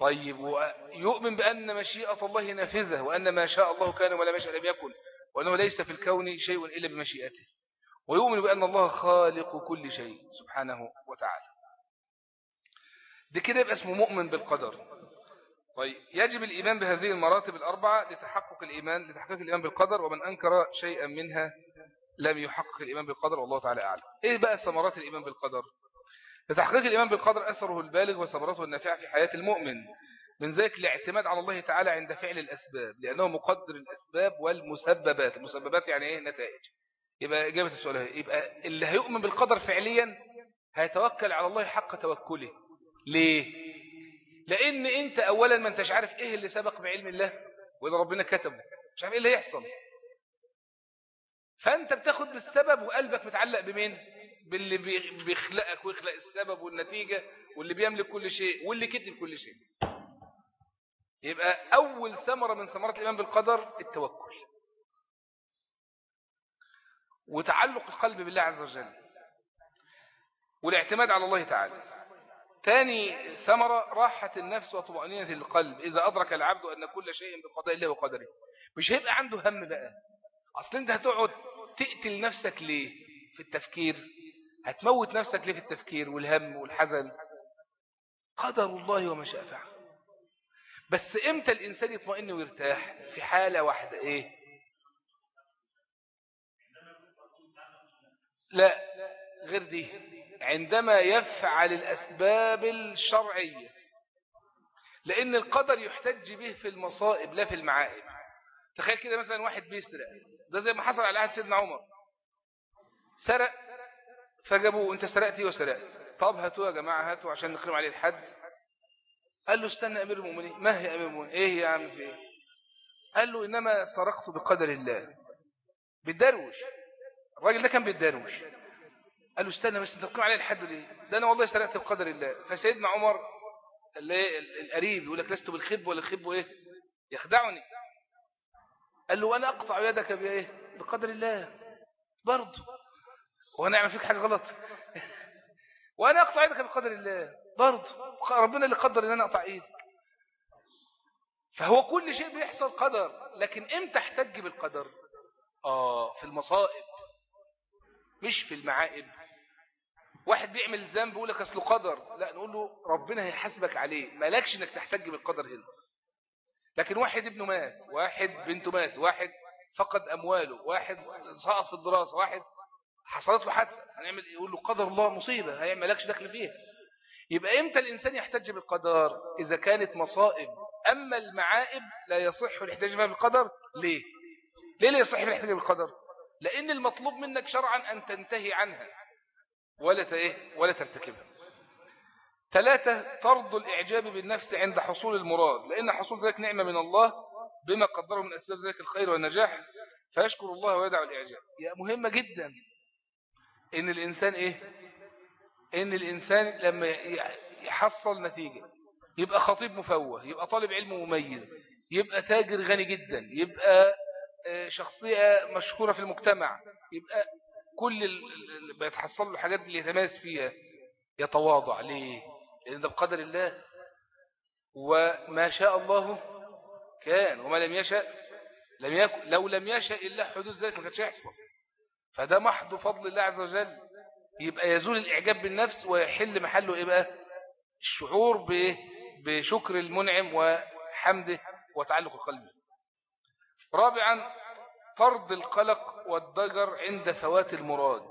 طيب ويؤمن بأن مشيئة الله نافذة وأن ما شاء الله كان ولا مشاء لم يكن وأنه ليس في الكون شيء إلا بمشيئته. ويؤمن بأن الله خالق كل شيء سبحانه وتعالى. ده كده يبقى اسمه مؤمن بالقدر. طيب يجب الإيمان بهذه المراتب الأربعة لتحقق الإيمان لتحقيق الإيمان بالقدر ومن أنكر شيئا منها لم يحقق الإيمان بالقدر والله تعالى أعلم. إيه بقى ثمرات الإيمان بالقدر؟ لتحقيق الإيمان بالقدر أثره البالغ وثمرته النافعة في حياة المؤمن. من ذلك الاعتماد على الله تعالى عند فعل الأسباب لأنه مقدر الأسباب والمسببات. المسببات يعني إيه؟ نتائج يبقى إجابة السؤال هي يبقى اللي هيؤمن بالقدر فعليا هيتوكل على الله حق توكله. ليه؟ لأن أنت أولا ما أنتش عارف إيه اللي سبق بعلم الله وإذا ربنا كتبه. مش عارف إيه اللي يحصل فأنت بتاخد بالسبب وقلبك متعلق بمين؟ باللي بيخلقك ويخلق السبب والنتيجة واللي بيملك كل شيء واللي كتب كل شيء. يبقى أول ثمرة من ثمرات الإيمان بالقدر التوكل. وتعلق القلب بالله عز وجل والاعتماد على الله تعالى. تاني ثمرة راحة النفس وطمأنينة القلب. إذا أدرك العبد أن كل شيء بقضاء الله وقدره مش هيبقى عنده هم بقى. أصل أنت هتقعد تقتل نفسك ليه؟ في التفكير هتموت نفسك ليه في التفكير والهم والحزن؟ قدر الله وما شاء فعل. بس إمتى الإنسان يطمئن ويرتاح؟ في حالة واحدة إيه؟ لا غير دي. عندما يفعل الأسباب الشرعية. لأن القدر يحتج به في المصائب لا في المعائب. تخيل كده مثلا واحد بيسرق. ده زي ما حصل على عهد سيدنا عمر. سرق فجابوه أنت سرقتي وسرقت؟ طب هاتوا يا جماعة هاتوا عشان نقيم عليه الحد. قال له استنى أمير المؤمنين ما هي أمير المؤمنين؟ إيه يا عم في إيه؟ قال له إنما سرقت بقدر الله. بالدروش. الراجل ده كان بالدروش. قال له استنى بس أنت تقيم عليه الحد ليه؟ ده أنا والله سرقت بقدر الله. فسيدنا عمر اللي القريب يقول لك لست بالخب ولا الخب إيه؟ يخدعني. قال له وأنا أقطع يدك بإيه؟ بقدر الله. برضه. وأنا أعمل فيك حاجة غلط. وأنا أقطع يدك بقدر الله برضه. ربنا اللي قدر ان أنا اقطع إيدك. فهو كل شيء بيحصل قدر لكن إمتى احتج بالقدر؟ آه في المصائب. مش في المعائب. واحد بيعمل ذنب يقول لك أصله قدر. لا نقول له ربنا هيحاسبك عليه. مالكش إنك تحتج بالقدر هنا. لكن واحد ابنه مات واحد بنته مات واحد فقد أمواله واحد سقط في الدراسة واحد حصلت له حادثة هنعمل يقول له قدر الله مصيبة هيعمل مالكش دخل فيها. يبقى إمتى الإنسان يحتج بالقدر؟ إذا كانت مصائب. أما المعائب لا يصح الاحتجاج بها بالقدر. ليه؟ ليه لا يصح الاحتجاج بالقدر؟ لأن المطلوب منك شرعا أن تنتهي عنها ولا إيه؟ ولا ترتكبها. ثلاثة طرد الإعجاب بالنفس عند حصول المراد. لأن حصول ذلك نعمة من الله بما قدره من أسباب ذلك الخير والنجاح فيشكر الله ويدعو الإعجاب. هي مهمة جدا. إن الإنسان إيه؟ إن الإنسان لما يحصل نتيجة يبقى خطيب مفوه يبقى طالب علم مميز يبقى تاجر غني جدا يبقى شخصية مشهورة في المجتمع يبقى كل اللي بيتحصل له الحاجات اللي يتماس فيها يتواضع ليه؟ لأن ده بقدر الله وما شاء الله كان وما لم يشاء لم يكن لو لم يشاء إلا حدوث ذلك ما كانش يحصل فده محض فضل الله عز وجل. يبقى يزول الإعجاب بالنفس ويحل محله إيه بقى؟ الشعور بإيه بشكر المنعم وحمده وتعلق القلب رابعا طرد القلق والضجر عند فوات المراد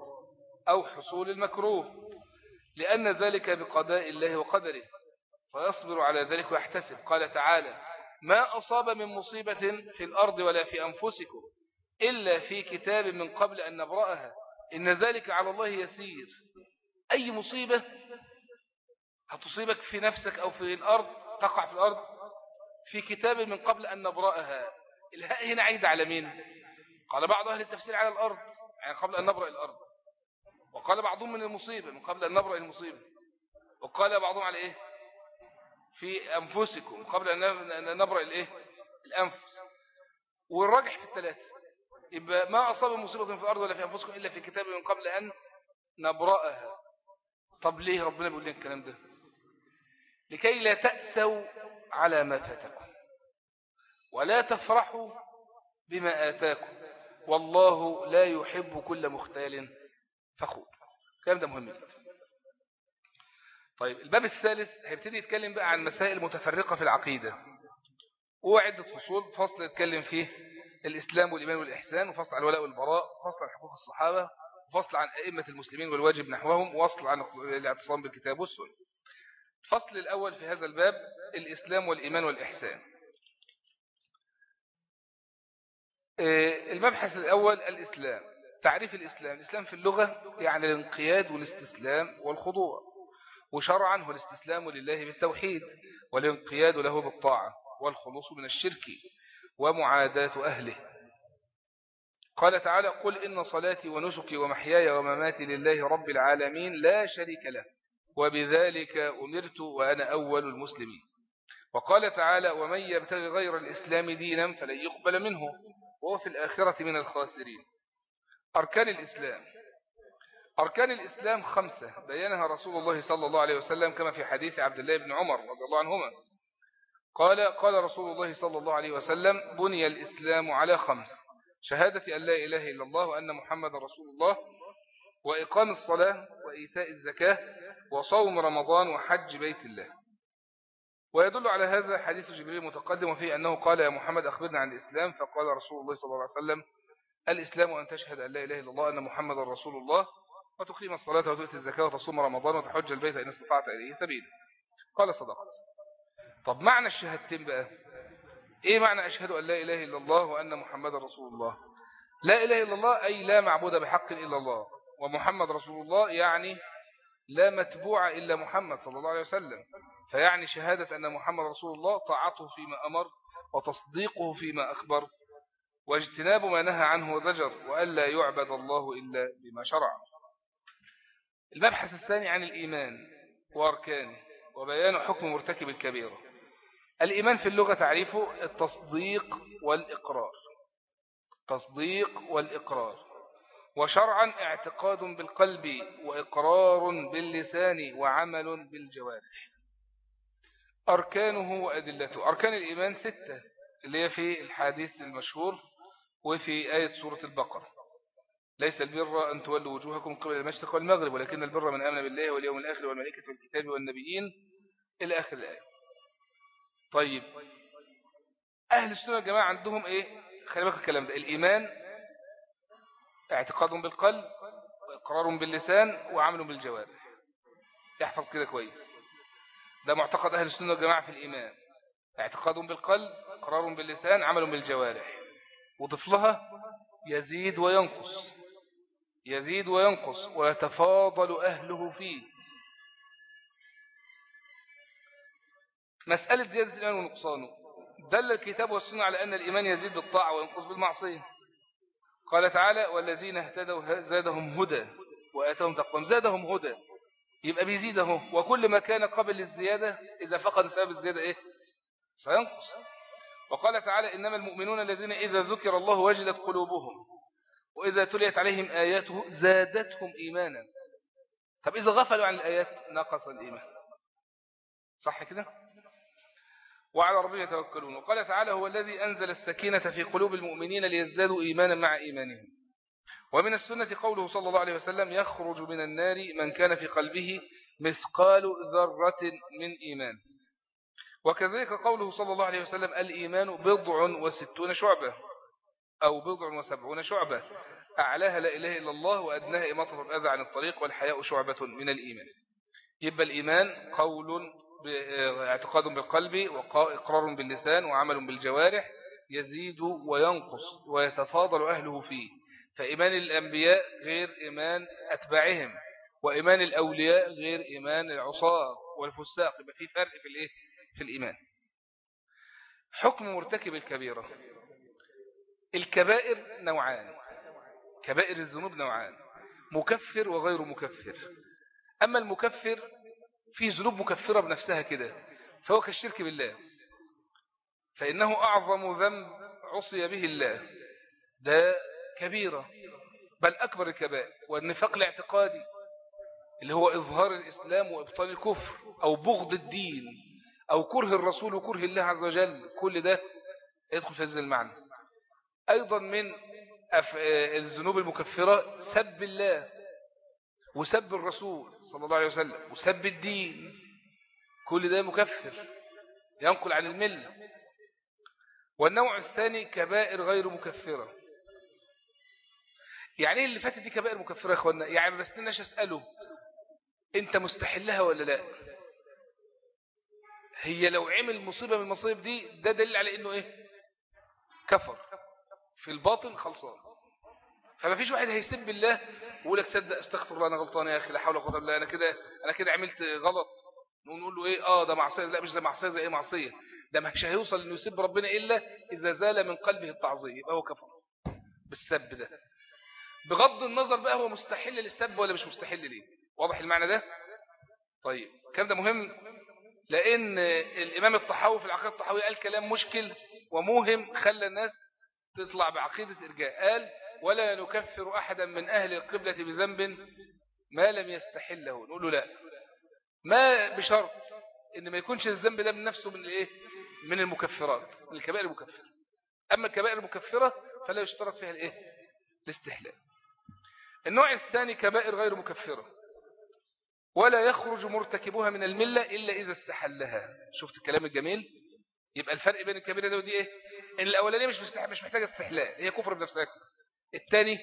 أو حصول المكروه لأن ذلك بقضاء الله وقدره فيصبر على ذلك ويحتسب. قال تعالى ما أصاب من مصيبة في الأرض ولا في أنفسكم إلا في كتاب من قبل أن نبرأها إن ذلك على الله يسير. أي مصيبة؟ هتصيبك في نفسك أو في الأرض تقع في الأرض؟ في كتاب من قبل أن نبرأها. الهاء هنا عيد على مين؟ قال بعض أهل التفسير على الأرض يعني قبل أن نبرأ الأرض. وقال بعضهم من المصيبة من قبل أن نبرأ المصيبة. وقال بعضهم على إيه؟ في أنفسكم قبل أن نبرأ الإيه؟ الأنفس. والراجح في الثلاثة. يبقى ما أصاب مصيبة في الأرض ولا في أنفسكم إلا في كتاب من قبل أن نبرأها. طب ليه ربنا بيقول لنا الكلام ده؟ لكي لا تأسوا على ما فاتكم. ولا تفرحوا بما آتاكم. والله لا يحب كل مختال فخور. الكلام ده مهم جدا. طيب الباب الثالث هيبتدي يتكلم بقى عن مسائل متفرقة في العقيدة. وعدة فصول فصل يتكلم فيه الإسلام والإيمان والإحسان وفصل عن الولاء والبراء وفصل عن حقوق الصحابة وفصل عن أئمة المسلمين والواجب نحوهم وفصل عن الاعتصام بالكتاب والسنة. الفصل الأول في هذا الباب الإسلام والإيمان والإحسان. آه، المبحث الأول الإسلام تعريف الإسلام. الإسلام في اللغة يعني الانقياد والاستسلام والخضوع وشرعا هو الاستسلام لله بالتوحيد والانقياد له بالطاعة والخلوص من الشرك. ومعاداة أهله. قال تعالى قل إن صلاتي ونسكي ومحياي ومماتي لله رب العالمين لا شريك له وبذلك أمرت وأنا أول المسلمين. وقال تعالى ومن يبتغي غير الإسلام دينا فلن يقبل منه وهو في الآخرة من الخاسرين. أركان الإسلام. أركان الإسلام خمسة بينها رسول الله صلى الله عليه وسلم كما في حديث عبد الله بن عمر رضي الله عنهما. قال قال رسول الله صلى الله عليه وسلم بني الإسلام على خمس. شهادة أن لا إله إلا الله وأن محمد رسول الله وإقام الصلاة وإيتاء الزكاة وصوم رمضان وحج بيت الله. ويدل على هذا حديث جبريل المتقدم وفيه أنه قال يا محمد أخبرنا عن الإسلام. فقال رسول الله صلى الله عليه وسلم الإسلام أن تشهد أن لا إله إلا الله أن محمد رسول الله وتقيم الصلاة وتؤتي الزكاة وتصوم رمضان وتحج البيت إن استطعت إليه سبيلا. قال صدقت. طب معنى الشهادتين بقى؟ إيه معنى أشهد أن لا إله إلا الله وأن محمد رسول الله؟ لا إله إلا الله أي لا معبود بحق إلا الله. ومحمد رسول الله يعني لا متبوع إلا محمد صلى الله عليه وسلم. فيعني شهادة أن محمد رسول الله طاعته فيما أمر وتصديقه فيما أخبر واجتناب ما نهى عنه وزجر وألا يعبد الله إلا بما شرع. المبحث الثاني عن الإيمان وأركانه وبيان حكم مرتكب الكبيرة. الإيمان في اللغة تعريفه التصديق والإقرار. تصديق والإقرار. وشرعا اعتقاد بالقلب وإقرار باللسان وعمل بالجوارح. أركانه وأدلته. أركان الإيمان ستة اللي هي في الحديث المشهور وفي آية سورة البقرة. ليس البر أن تولوا وجوهكم قبل المشرق والمغرب ولكن البر من آمن بالله واليوم الآخر والملائكة والكتاب والنبيين إلى آخر الآية. طيب. أهل السنة الجماعة عندهم إيه؟ خلي بالك الكلام ده. الإيمان اعتقاد بالقلب وإقرار باللسان وعمل بالجوارح. يحفظ كده كويس. ده معتقد أهل السنة والجماعة في الإيمان. اعتقاد بالقلب إقرار باللسان عمل بالجوارح. وضفلها يزيد وينقص. يزيد وينقص. ويتفاضل أهله فيه. مسألة زيادة الإيمان ونقصانه. دل الكتاب والسنة على أن الإيمان يزيد بالطاعة وينقص بالمعصية. قال تعالى والذين اهتدوا زادهم هدى وآتهم تقوم زادهم هدى. يبقى بيزيده. وكل ما كان قبل الزيادة إذا فقد سبب الزيادة إيه؟ سينقص. وقال تعالى إنما المؤمنون الذين إذا ذكر الله وجلت قلوبهم وإذا تليت عليهم آياته زادتهم إيمانا. طب إذا غفلوا عن الآيات نقص الإيمان. صح كده؟ وعلى ربهم يتوكلون. وقال تعالى هو الذي أنزل السكينة في قلوب المؤمنين ليزدادوا إيمانا مع إيمانهم. ومن السنة قوله صلى الله عليه وسلم يخرج من النار من كان في قلبه مثقال ذرة من إيمان. وكذلك قوله صلى الله عليه وسلم الإيمان بضع وستون شعبة أو بضع وسبعون شعبة. أعلاها لا إله إلا الله وأدناها إماطة الأذى عن الطريق والحياء شعبة من الإيمان. يبقى الإيمان قول اعتقاد بالقلب وإقرار باللسان وعمل بالجوارح يزيد وينقص ويتفاضل أهله فيه. فإيمان الأنبياء غير إيمان أتباعهم وإيمان الأولياء غير إيمان العصاة والفساق. يبقى في فرق في الإيه؟ في الإيمان. حكم مرتكب الكبيرة. الكبائر نوعان كبائر الذنوب نوعان مكفر وغير مكفر. أما المكفر في ذنوب مكفرة بنفسها كده فهو كالشرك بالله. فإنه أعظم ذنب عصي به الله. ده كبيرة بل أكبر الكبائر. والنفاق الاعتقادي اللي هو إظهار الإسلام وإبطال الكفر أو بغض الدين أو كره الرسول وكره الله عز وجل. كل ده يدخل في هذا المعنى. أيضا من الذنوب المكفرة سب الله وسب الرسول. صلى الله عليه وسلم وسب الدين كل ده مكفر ينقل عن الملة. والنوع الثاني كبائر غير مكفرة. يعني إيه اللي فاتت دي كبائر مكفرة يا اخوانا يعني بس ناش أسأله أنت مستحلها ولا لا؟ هي لو عمل مصيبة من المصيب دي ده دليل على إنه إيه؟ كفر. في الباطن خلصان. فما فيش واحد هيسب الله ويقول لك تصدق استغفر الله أنا غلطان يا أخي لا حول ولا قوة إلا بالله أنا كده أنا كده عملت غلط. نقول له إيه؟ آه ده معصية لا مش زي معصية زي إيه معصية؟ ده مش هيوصل إنه يسب ربنا إلا إذا زال من قلبه التعظيم يبقى هو كفر بالسب ده. بغض النظر بقى هو مستحل للسب ولا مش مستحل ليه؟ واضح المعنى ده؟ طيب الكلام ده مهم لأن الإمام الطحاوي في العقيدة الطحاوية قال كلام مشكل وموهم خلى الناس تطلع بعقيدة إرجاء قال ولا نكفر أحدا من أهل القبلة بذنب ما لم يستحله نقول له لا. ما بشرط إن ما يكونش الذنب ده من نفسه من الايه من المكفرات من الكبائر المكفرة. أما الكبائر المكفرة فلا يشترط فيها الإيه؟ الاستحلال. النوع الثاني كبائر غير مكفرة. ولا يخرج مرتكبها من الملة إلا إذا استحلها. شفت الكلام الجميل؟ يبقى الفرق بين الكبيرة دي ودي إيه؟ إن الأولانية مش مش محتاجة استحلال هي كفر بنفسها. الثاني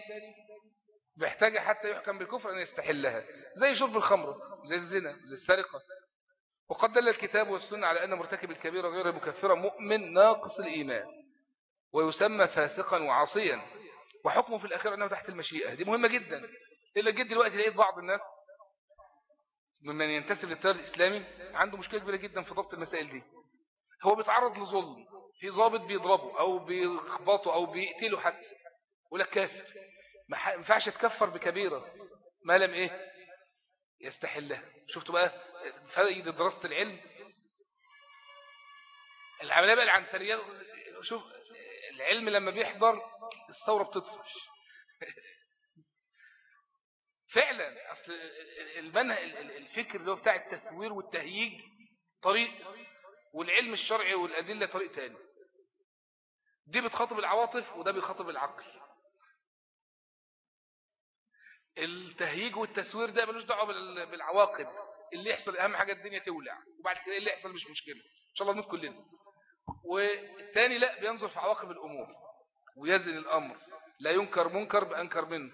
محتاجة حتى يحكم بالكفر أن يستحلها زي شرب الخمر زي الزنا زي السرقة. وقد دل الكتاب والسنة على أن مرتكب الكبيرة غير المكفرة مؤمن ناقص الإيمان ويسمى فاسقا وعاصيا. وحكمه في الأخير أنه تحت المشيئة. دي مهمة جدا. إلا جد دلوقتي لقيت بعض الناس ممن ينتسب للتيار الإسلامي عنده مشكلة كبيرة جدا في ضبط المسائل دي. هو بيتعرض لظلم في ضابط بيضربه أو بيخبطه أو بيقتله حتى. لك كافر. ما ينفعش تكفر بكبيرة. ما لم إيه؟ يستحلها شفتوا بقى فائدة دراسة العلم؟ العملية بقى العنترية شوف العلم لما بيحضر الثورة بتطفش. فعلا أصل المنهج الفكر اللي هو بتاع التسوير والتهييج طريق والعلم الشرعي والأدلة طريق تاني. دي بتخاطب العواطف وده بيخاطب العقل. التهييج والتسوير ده ملوش دعوة بالعواقب. اللي يحصل أهم حاجة الدنيا تولع وبعد كده اللي يحصل مش مشكلة. إن شاء الله نموت كلنا. والثاني لا بينظر في عواقب الأمور. ويزن الأمر. لا ينكر منكر بأنكر منه.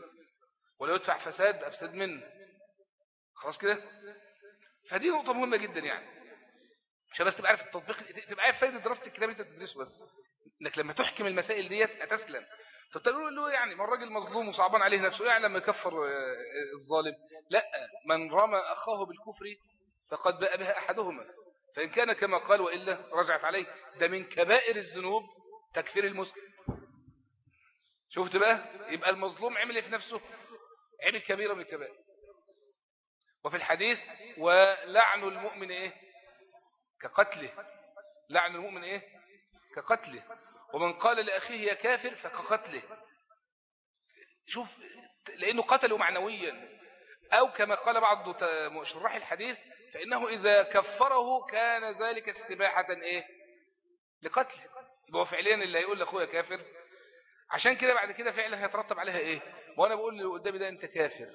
ولا يدفع فساد بافسد منه. خلاص كده؟ فدي نقطة مهمة جدا يعني. عشان بس تبقى عارف التطبيق تبقى عارف فايدة دراسه الكتاب أنت تدرسه بس. إنك لما تحكم المسائل ديت هتسلم فتقولوا له يعني ما الراجل مظلوم وصعبان عليه نفسه يعني لما يكفر آه، الظالم. لا من رمى أخاه بالكفر فقد باء بها أحدهما. فإن كان كما قال وإلا رجعت عليه. ده من كبائر الذنوب تكفير المسلم. شفت بقى؟ يبقى المظلوم عمل إيه في نفسه؟ عمل كبيرة من الكبائر. وفي الحديث ولعن المؤمن إيه؟ كقتله. لعن المؤمن إيه؟ كقتله. ومن قال لأخيه يا كافر فكقتله. شوف لأنه قتله معنويا. أو كما قال بعض شراح الحديث فإنه إذا كفره كان ذلك استباحة إيه؟ لقتله هو فعليا اللي هيقول لأخويا كافر. عشان كده بعد كده فعلا هيترتب عليها إيه؟ وأنا بقول اللي قدامي ده أنت كافر.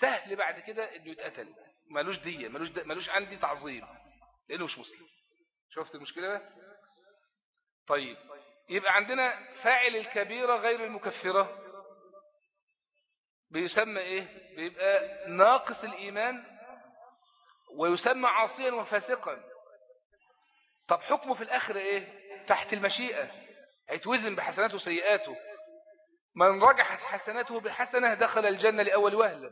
سهل بعد كده إنه يتقتل. ملوش دية ملوش, ملوش عندي تعظيم. لأنه مش مسلم. شفت المشكلة ده طيب يبقى عندنا فاعل الكبيرة غير المكفرة. بيسمى إيه؟ بيبقى ناقص الإيمان ويسمى عاصيا وفاسقا. طب حكمه في الآخر إيه؟ تحت المشيئة. هيتوزن بحسناته وسيئاته من رجحت حسناته بحسنة دخل الجنة لأول وهلة.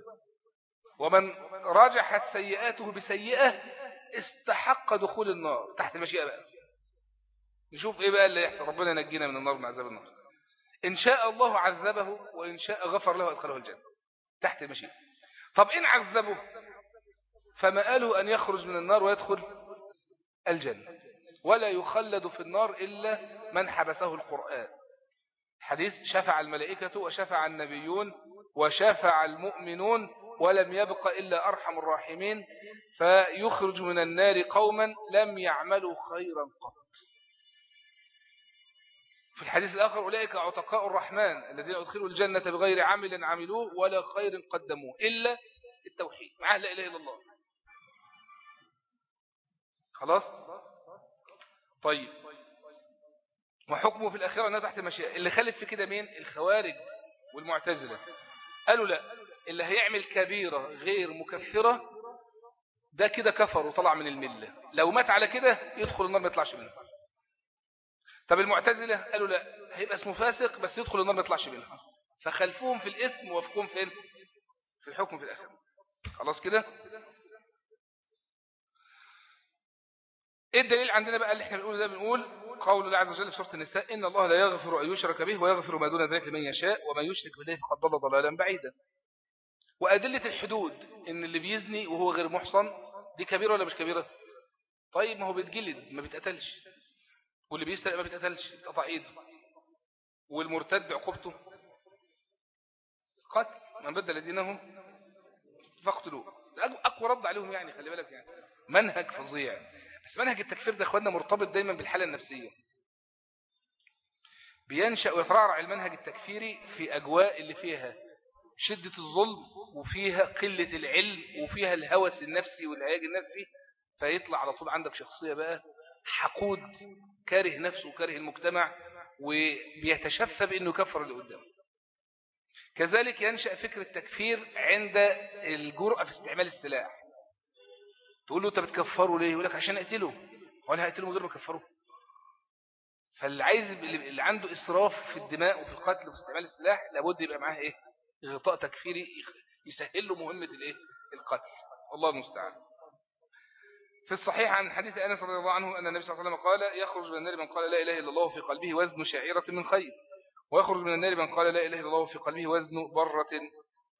ومن رجحت سيئاته بسيئة استحق دخول النار. تحت المشيئة بقى. نشوف إيه بقى اللي يحصل. ربنا ينجينا من النار من عذاب النار. إن شاء الله عذبه وإن شاء غفر له وادخله الجنة. تحت المشيئة. طب إن عذبه فمآله أن يخرج من النار ويدخل الجنة. ولا يخلد في النار إلا من حبسه القرآن. حديث شفع الملائكة وشفع النبيون وشفع المؤمنون ولم يبق إلا أرحم الراحمين. فيخرج من النار قوما لم يعملوا خيرا قط. في الحديث الآخر أولئك عتقاء الرحمن الذين أدخلوا الجنة بغير عمل عملوه ولا خير قدموه إلا التوحيد. معاه لا إله إلا الله. خلاص؟ طيب. وحكمه في الأخيرة أنه تحت المشيئة. اللي خلف في كده مين؟ الخوارج والمعتزلة. قالوا لا اللي هيعمل كبيرة غير مكفرة ده كده كفر وطلع من الملة. لو مات على كده يدخل النار ما يطلعش منها طب المعتزلة قالوا لا هيبقى اسمه فاسق بس يدخل النار ما يطلعش منها. فخلفوهم في الاسم ووافقوهم فين في الحكم في الآخر. خلاص كده؟ إيه الدليل عندنا بقى اللي إحنا بنقول ده؟ بنقول قول الله عز وجل في سورة النساء إن الله لا يغفر أن يشرك به ويغفر ما دون ذلك لمن يشاء وما يشرك بالله فقد ضل ضلالا بعيدا. وأدلة الحدود إن اللي بيزني وهو غير محصن دي كبيرة ولا مش كبيرة؟ طيب ما هو بيتجلد ما بيتقتلش. واللي بيسرق ما بيتقتلش قطع ايده والمرتد عقوبته؟ قتل. من بدل دينه فاقتلوه. أقوى رد عليهم يعني خلي بالك يعني. منهج فظيع. بس منهج التكفير ده إخواننا مرتبط دايما بالحالة النفسية. بينشأ ويترعرع المنهج التكفيري في أجواء اللي فيها شدة الظلم وفيها قلة العلم وفيها الهوس النفسي والهياج النفسي. فيطلع على طول عندك شخصية بقى حقود كاره نفسه وكاره المجتمع وبيتشفى بأنه يكفر اللي قدامه. كذلك ينشأ فكر التكفير عند الجرأة في استعمال السلاح. تقول له انت بتكفره ليه؟ يقول لك عشان أقتله. ولا هقتله غير ما أكفره. فاللي عايز اللي عنده إسراف في الدماء وفي القتل وفي استعمال السلاح لابد يبقى معاه إيه؟ غطاء تكفيري يسهل له مهمة الإيه؟ القتل. الله المستعان. في الصحيح عن حديث أنس رضي الله عنه أن النبي صلى الله عليه وسلم قال يخرج من النار من قال لا إله إلا الله في قلبه وزن شعيرة من خير. ويخرج من النار من قال لا إله إلا الله في قلبه وزن برة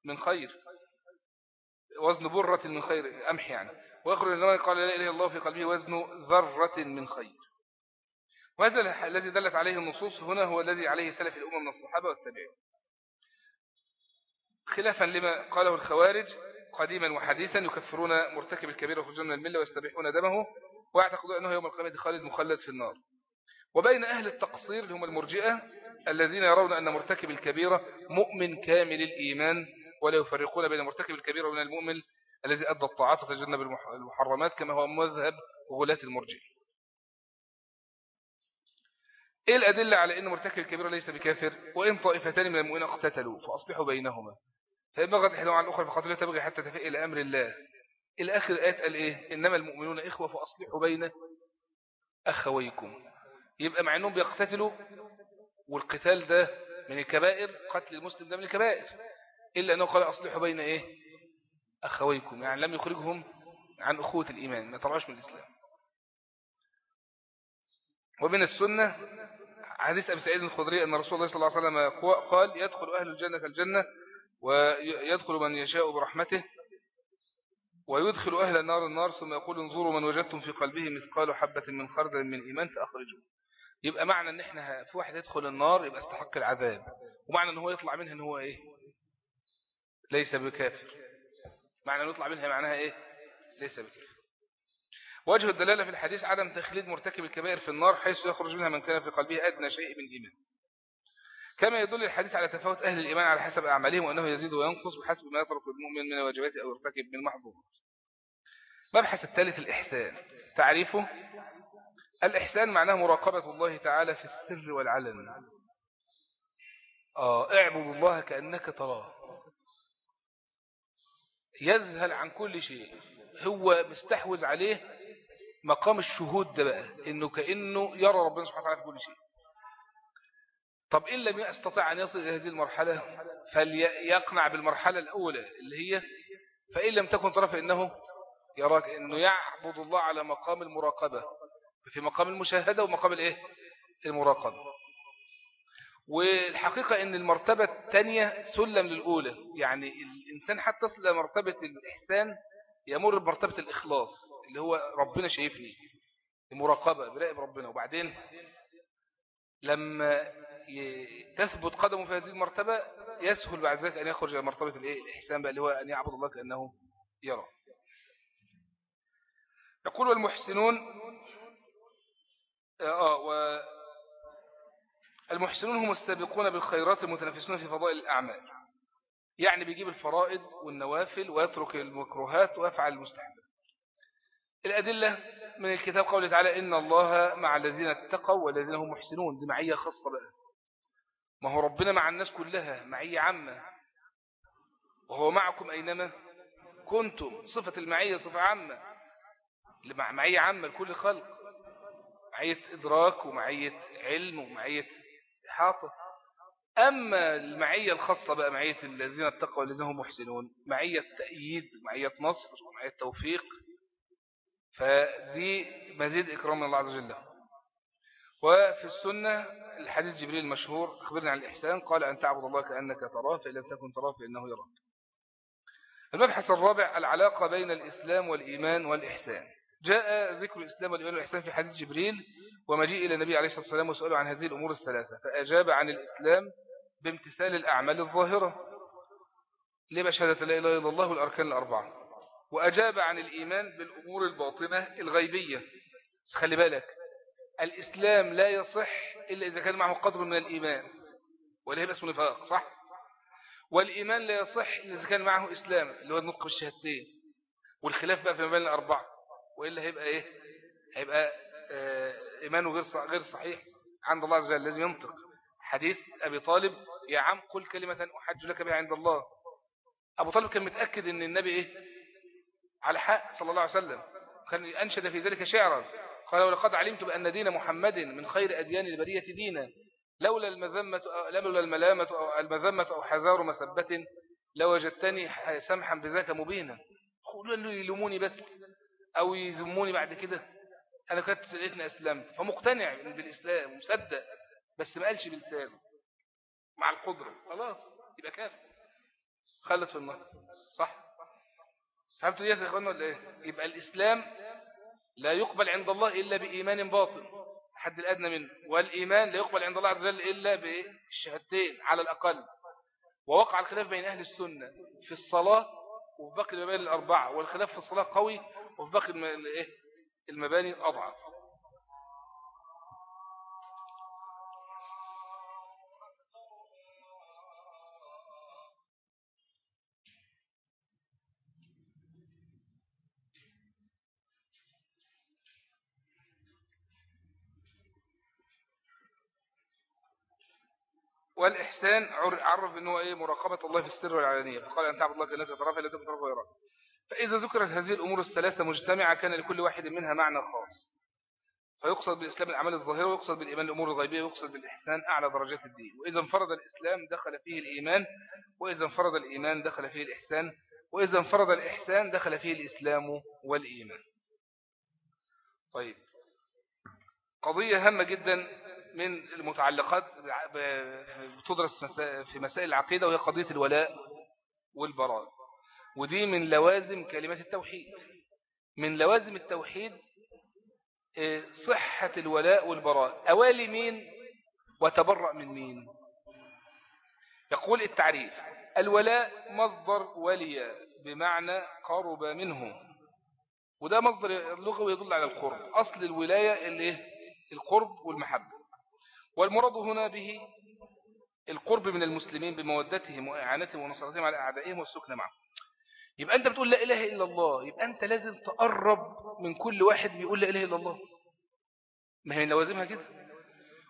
من خير. وزن برة من خير أمح يعني. ويخرج من النار من قال لا إله إلا الله في قلبه وزن ذرة من خير. وهذا الذي دلت عليه النصوص هنا هو الذي عليه سلف الأمم من الصحابة والتابعين. خلافا لما قاله الخوارج قديما وحديثا يكفرون مرتكب الكبير ويخرجون من الملة ويستبيحون دمه ويعتقدون أنه يوم القيامة خالد مخلد في النار. وبين أهل التقصير هم المرجئة الذين يرون أن مرتكب الكبيرة مؤمن كامل الإيمان ولا يفرقون بين مرتكب الكبيرة وبين المؤمن الذي أدى الطاعات وتجنب المحرمات كما هو مذهب غلاة المرجئ. إيه الأدلة على أن مرتكب الكبيرة ليس بكافر؟ وإن طائفتان من المؤمنين اقتتلوا فأصلحوا بينهما. فإن بغت إحداهم على الأخرى فقاتلوا تبغي حتى تفئ إلى أمر الله. الآخر الآيات قال إيه؟ إنما المؤمنون إخوة فأصلحوا بين أخويكم. يبقى مع أنهم بيقتتلوا والقتال ده من الكبائر قتل المسلم ده من الكبائر. إلا أنه قال أصلحوا بين إيه؟ أخويكم. يعني لم يخرجهم عن أخوة الإيمان ما طلعوش من الإسلام. ومن السنة حديث أبي سعيد الخضري أن رسول الله صلى الله عليه وسلم قال يدخل أهل الجنة الجنة ويدخل من يشاء برحمته ويدخل أهل النار النار ثم يقول انظروا من وجدتم في قلبه مثقال حبة من خردل من إيمان فأخرجوه. يبقى معنى إن إحنا في واحد يدخل النار يبقى استحق العذاب ومعنى إن هو يطلع منها إن هو إيه؟ ليس بكافر. معنى ان يطلع منها معناها إيه؟ ليس بكافر. وجه الدلالة في الحديث عدم تخليد مرتكب الكبائر في النار حيث يخرج منها من كان في قلبه أدنى شيء من إيمان. كما يدل الحديث على تفاوت أهل الإيمان على حسب أعمالهم وأنه يزيد وينقص بحسب ما يترك المؤمن من الواجبات أو يرتكب من المحظورات مبحث الثالث الإحسان. تعريفه؟ الإحسان معناه مراقبة الله تعالى في السر والعلن. آه اعبد الله كأنك تراه. يذهل عن كل شيء. هو مستحوذ عليه مقام الشهود ده بقى إنه كأنه يرى ربنا سبحانه وتعالى في كل شيء. طب إن لم يستطع أن يصل إلى هذه المرحلة فليقنع بالمرحلة الأولى اللي هي فإن لم تكن طرف إنه يراك إنه يعبد الله على مقام المراقبة في مقام المشاهدة ومقام الإيه؟ المراقبة والحقيقة إن المرتبة الثانية سلم للأولى يعني الإنسان حتى تصل إلى مرتبة الإحسان يمر بمرتبة الإخلاص اللي هو ربنا شايفني المراقبة براقب ربنا وبعدين لما تثبت قدمه في هذه المرتبة يسهل بعد ذلك أن يخرج إلى مرتبة؟ الإحسان بقى اللي هو أن يعبد الله كأنه يرى. يقول والمحسنون آه و المحسنون هم السابقون بالخيرات المتنافسون في فضائل الأعمال. يعني بيجيب الفرائض والنوافل ويترك المكروهات ويفعل المستحبات الأدلة من الكتاب قوله تعالى إن الله مع الذين اتقوا والذين هم محسنون دي معية خاصة بقى. ما هو ربنا مع الناس كلها معية عامة وهو معكم أينما كنتم صفة المعية صفة عامة. معية عامة لكل خلق. معية إدراك ومعية علم ومعية إحاطة. أما المعية الخاصة بقى معية الذين اتقوا والذين هم محسنون معية تأييد معية نصر ومعية توفيق فدي مزيد إكرام الله عز وجل. وفي السنة الحديث جبريل المشهور أخبرنا عن الإحسان قال أن تعبد الله كأنك تراه فإن لم تكن تراه فإنه يراك. المبحث الرابع العلاقة بين الإسلام والإيمان والإحسان. جاء ذكر الإسلام والإيمان والإحسان في حديث جبريل ومجيء إلى النبي عليه الصلاة والسلام وسؤاله عن هذه الأمور الثلاثة. فأجاب عن الإسلام بامتثال الأعمال الظاهرة. ليه بشهادة لا إله إلا الله والأركان الأربعة. وأجاب عن الإيمان بالأمور الباطنة الغيبية. خلي بالك الإسلام لا يصح إلا إذا كان معه قدر من الإيمان ولا يبقى اسمه نفاق صح؟ والإيمان لا يصح إلا إذا كان معه إسلام اللي هو النطق بالشهادتين والخلاف بقى في مبين الأربعة وإلا هيبقى إيه؟ هيبقى آه إيمانه غير غير صحيح عند الله عز وجل لازم ينطق. حديث أبي طالب يا عم قل كلمة أحج لك بها عند الله. أبو طالب كان متأكد أن النبي إيه؟ على حق صلى الله عليه وسلم كان أنشد في ذلك شعرا. قال ولقد علمت بأن دين محمد من خير أديان البرية دينا لولا المذمة لولا الملامة أو المذمة أو حذار مسبة لوجدتني سمحا بذاك مبينا. قولوا يلوموني بس أو يزموني بعد كده. أنا كنت سألتني أسلمت فمقتنع بالإسلام ومصدق بس ما قالش بلسانه. مع القدرة. خلاص يبقى كافر خلت في النار صح؟ فهمتوا دي يا اخوانا ولا إيه؟ يبقى الإسلام لا يقبل عند الله إلا بإيمان باطن. حد الأدنى منه. والإيمان لا يقبل عند الله عز وجل إلا بالشهادتين على الأقل. ووقع الخلاف بين أهل السنة في الصلاة وفي باقي المباني الأربعة. والخلاف في الصلاة قوي وفي باقي إيه؟ المباني أضعف والإحسان عرف أنه إيه مراقبة الله في السر والعلانية. فقال أن تعبد الله كأنك تراه فلا تكن تراه ويراك فإذا ذكرت هذه الأمور الثلاثة مجتمعة كان لكل واحد منها معنى خاص. فيقصد بالإسلام الأعمال الظاهرة ويقصد بالإيمان الأمور الغيبية ويقصد بالإحسان أعلى درجات الدين. وإذا انفرد الإسلام دخل فيه الإيمان وإذا انفرد الإيمان دخل فيه الإحسان وإذا انفرد الإحسان دخل فيه الإسلام والإيمان. طيب. قضية هامة جدا من المتعلقات بتدرس في مسائل العقيدة وهي قضية الولاء والبراء ودي من لوازم كلمة التوحيد. من لوازم التوحيد آه، صحة الولاء والبراء أوالي مين وتبرأ من مين؟ يقول التعريف الولاء مصدر ولي بمعنى قرب منه. وده مصدر لغوي يدل على القرب. أصل الولاية اللي القرب والمحبة. والمراد هنا به القرب من المسلمين بمودتهم وإعانتهم ونصرتهم على أعدائهم والسكن معهم. يبقى أنت بتقول لا إله إلا الله يبقى أنت لازم تقرب من كل واحد بيقول لا إله إلا الله. ما هي لوازمها كده؟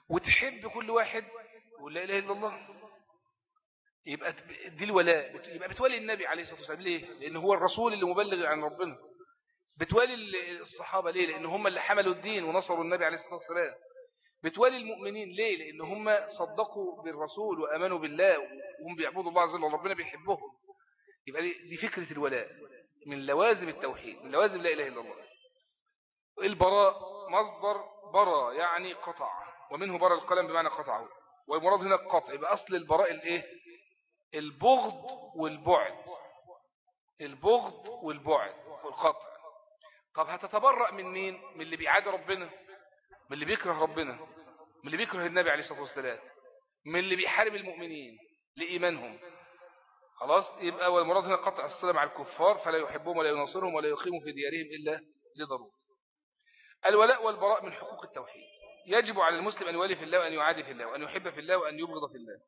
وتحب كل واحد يقول لا إله إلا الله. يبقى دي الولاء. يبقى بتولي النبي عليه الصلاة والسلام. ليه؟ لأنه هو الرسول اللي مبلغ عن ربنا. بتولي الصحابة ليه؟ لأن هم اللي حملوا الدين ونصروا النبي عليه الصلاة والسلام. بتولي المؤمنين ليه؟ لأن هم صدقوا بالرسول وأمنوا بالله وهم بيعبدوا الله عز وجل وربنا بيحبهم. يبقى دي فكرة الولاء من لوازم التوحيد من لوازم لا إله إلا الله. البراء مصدر برا يعني قطع ومنه برا القلم بمعنى قطعه. والمراد هنا القطع يبقى أصل البراء الإيه؟ البغض والبعد. البغض والبعد والقطع طب هتتبرأ من مين؟ من اللي بيعاد ربنا؟ من اللي بيكره ربنا؟ من اللي بيكره النبي عليه الصلاة والسلام من اللي بيحارب المؤمنين لإيمانهم. خلاص؟ يبقى والمراد هنا قطع الصلة مع الكفار فلا يحبهم ولا ينصرهم ولا يقيموا في ديارهم إلا لضرورة. الولاء والبراء من حقوق التوحيد. يجب على المسلم أن يولي في الله وأن يعادي في الله وأن يحب في الله وأن يبغض في الله.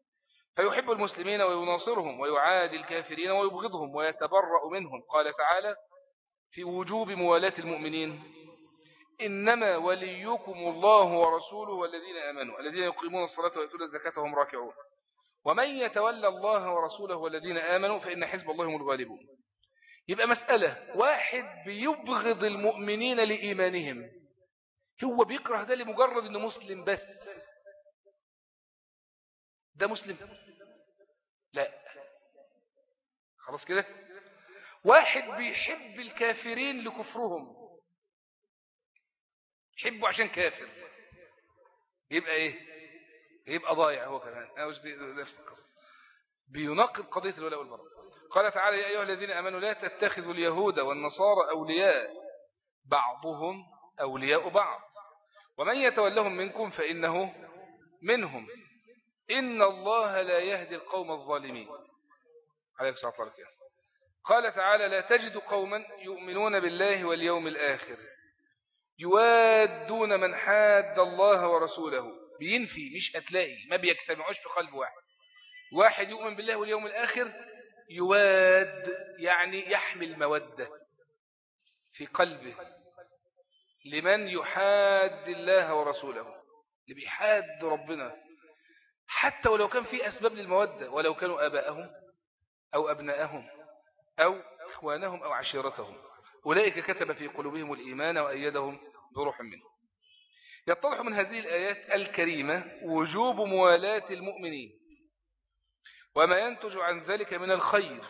فيحب المسلمين ويناصرهم ويعادي الكافرين ويبغضهم ويتبرأ منهم. قال تعالى في وجوب موالاة المؤمنين إنما وليكم الله ورسوله والذين آمنوا الذين يقيمون الصلاة ويؤتون الزكاة وهم راكعون. ومن يتولى الله ورسوله والذين آمنوا فإن حزب الله هم الغالبون. يبقى مسألة واحد بيبغض المؤمنين لإيمانهم. هو بيكره ده لمجرد أنه مسلم بس. ده مسلم. لا. خلاص كده؟ واحد بيحب الكافرين لكفرهم. يحبه عشان كافر. يبقى إيه؟ يبقى ضايع هو كمان. نفس القصة. بيناقض قضية الولاء والبراء قال تعالى يا أيها الذين أمنوا لا تتخذوا اليهود والنصارى أولياء. بعضهم أولياء بعض. ومن يتولهم منكم فإنه منهم. إن الله لا يهدي القوم الظالمين. عليك الصلاة والسلام. قال تعالى لا تجد قوما يؤمنون بالله واليوم الآخر. يوادون من حاد الله ورسوله. بينفي مش هتلاقي ما بيجتمعوش في قلب واحد. واحد يؤمن بالله واليوم الآخر يواد يعني يحمل مودة في قلبه لمن يحاد الله ورسوله اللي بيحاد ربنا. حتى ولو كان في أسباب للمودة ولو كانوا آباءهم أو أبناءهم أو إخوانهم أو عشيرتهم. أولئك كتب في قلوبهم الإيمان وأيدهم بروح منه. يتضح من هذه الآيات الكريمة وجوب موالاة المؤمنين وما ينتج عن ذلك من الخير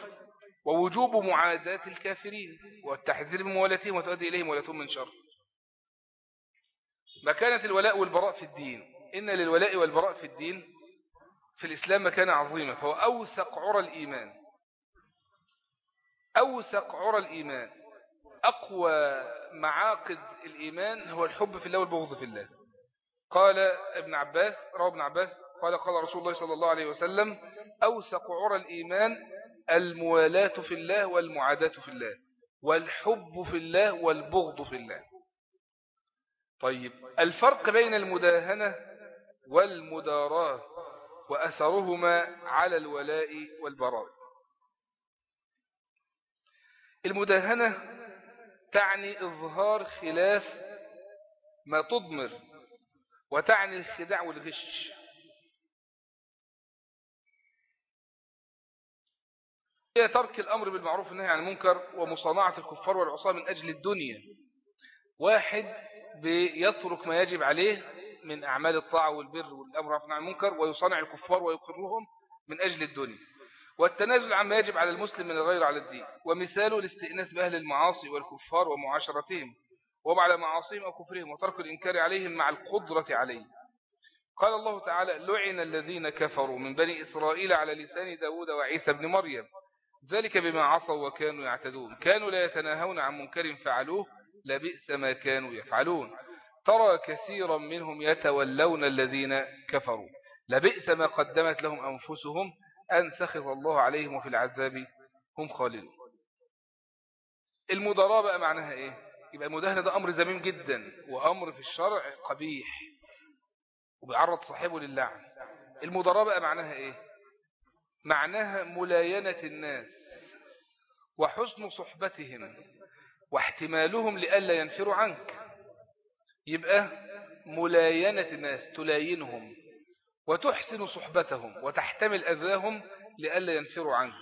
ووجوب معاداة الكافرين والتحذير من موالاتهم وتؤدي إليهم ولاتهم من شر. مكانة الولاء والبراء في الدين إن للولاء والبراء في الدين في الإسلام مكانة عظيمة فهو أوثق عرى الإيمان. أوثق عرى الإيمان. أقوى معاقد الإيمان هو الحب في الله والبغض في الله. قال ابن عباس روى ابن عباس قال قال رسول الله صلى الله عليه وسلم أوثق عرى الإيمان الموالاة في الله والمعاداة في الله والحب في الله والبغض في الله. طيب الفرق بين المداهنة والمداراة وأثرهما على الولاء والبراء. المداهنة تعني إظهار خلاف ما تضمر وتعني الخداع والغش. هي ترك الأمر بالمعروف والنهي عن المنكر ومصانعة الكفار والعصاة من أجل الدنيا. واحد بيترك ما يجب عليه من أعمال الطاعة والبر والأمر عن المنكر ويصانع الكفار ويقرهم من أجل الدنيا. والتنازل عما يجب على المسلم من الغير على الدين. ومثاله الاستئناس بأهل المعاصي والكفار ومعاشرتهم وعلى معاصيهم أو كفرهم وترك الإنكار عليهم مع القدرة عليه قال الله تعالى لعن الذين كفروا من بني إسرائيل على لسان داود وعيسى بن مريم. ذلك بما عصوا وكانوا يعتدون. كانوا لا يتناهون عن منكر فعلوه لبئس ما كانوا يفعلون. ترى كثيرا منهم يتولون الذين كفروا. لبئس ما قدمت لهم أنفسهم أن سخط الله عليهم وفي العذاب هم خالدون. المضاراة بقى معناها إيه؟ يبقى المداهنة ده أمر زميم جدا وأمر في الشرع قبيح وبيعرض صاحبه للعن. المضاراة بقى معناها إيه؟ معناها ملاينة الناس وحسن صحبتهم واحتمالهم لألا ينفروا عنك. يبقى ملاينة الناس تلاينهم. وتحسن صحبتهم وتحتمل أذاهم لألا ينفروا عنك.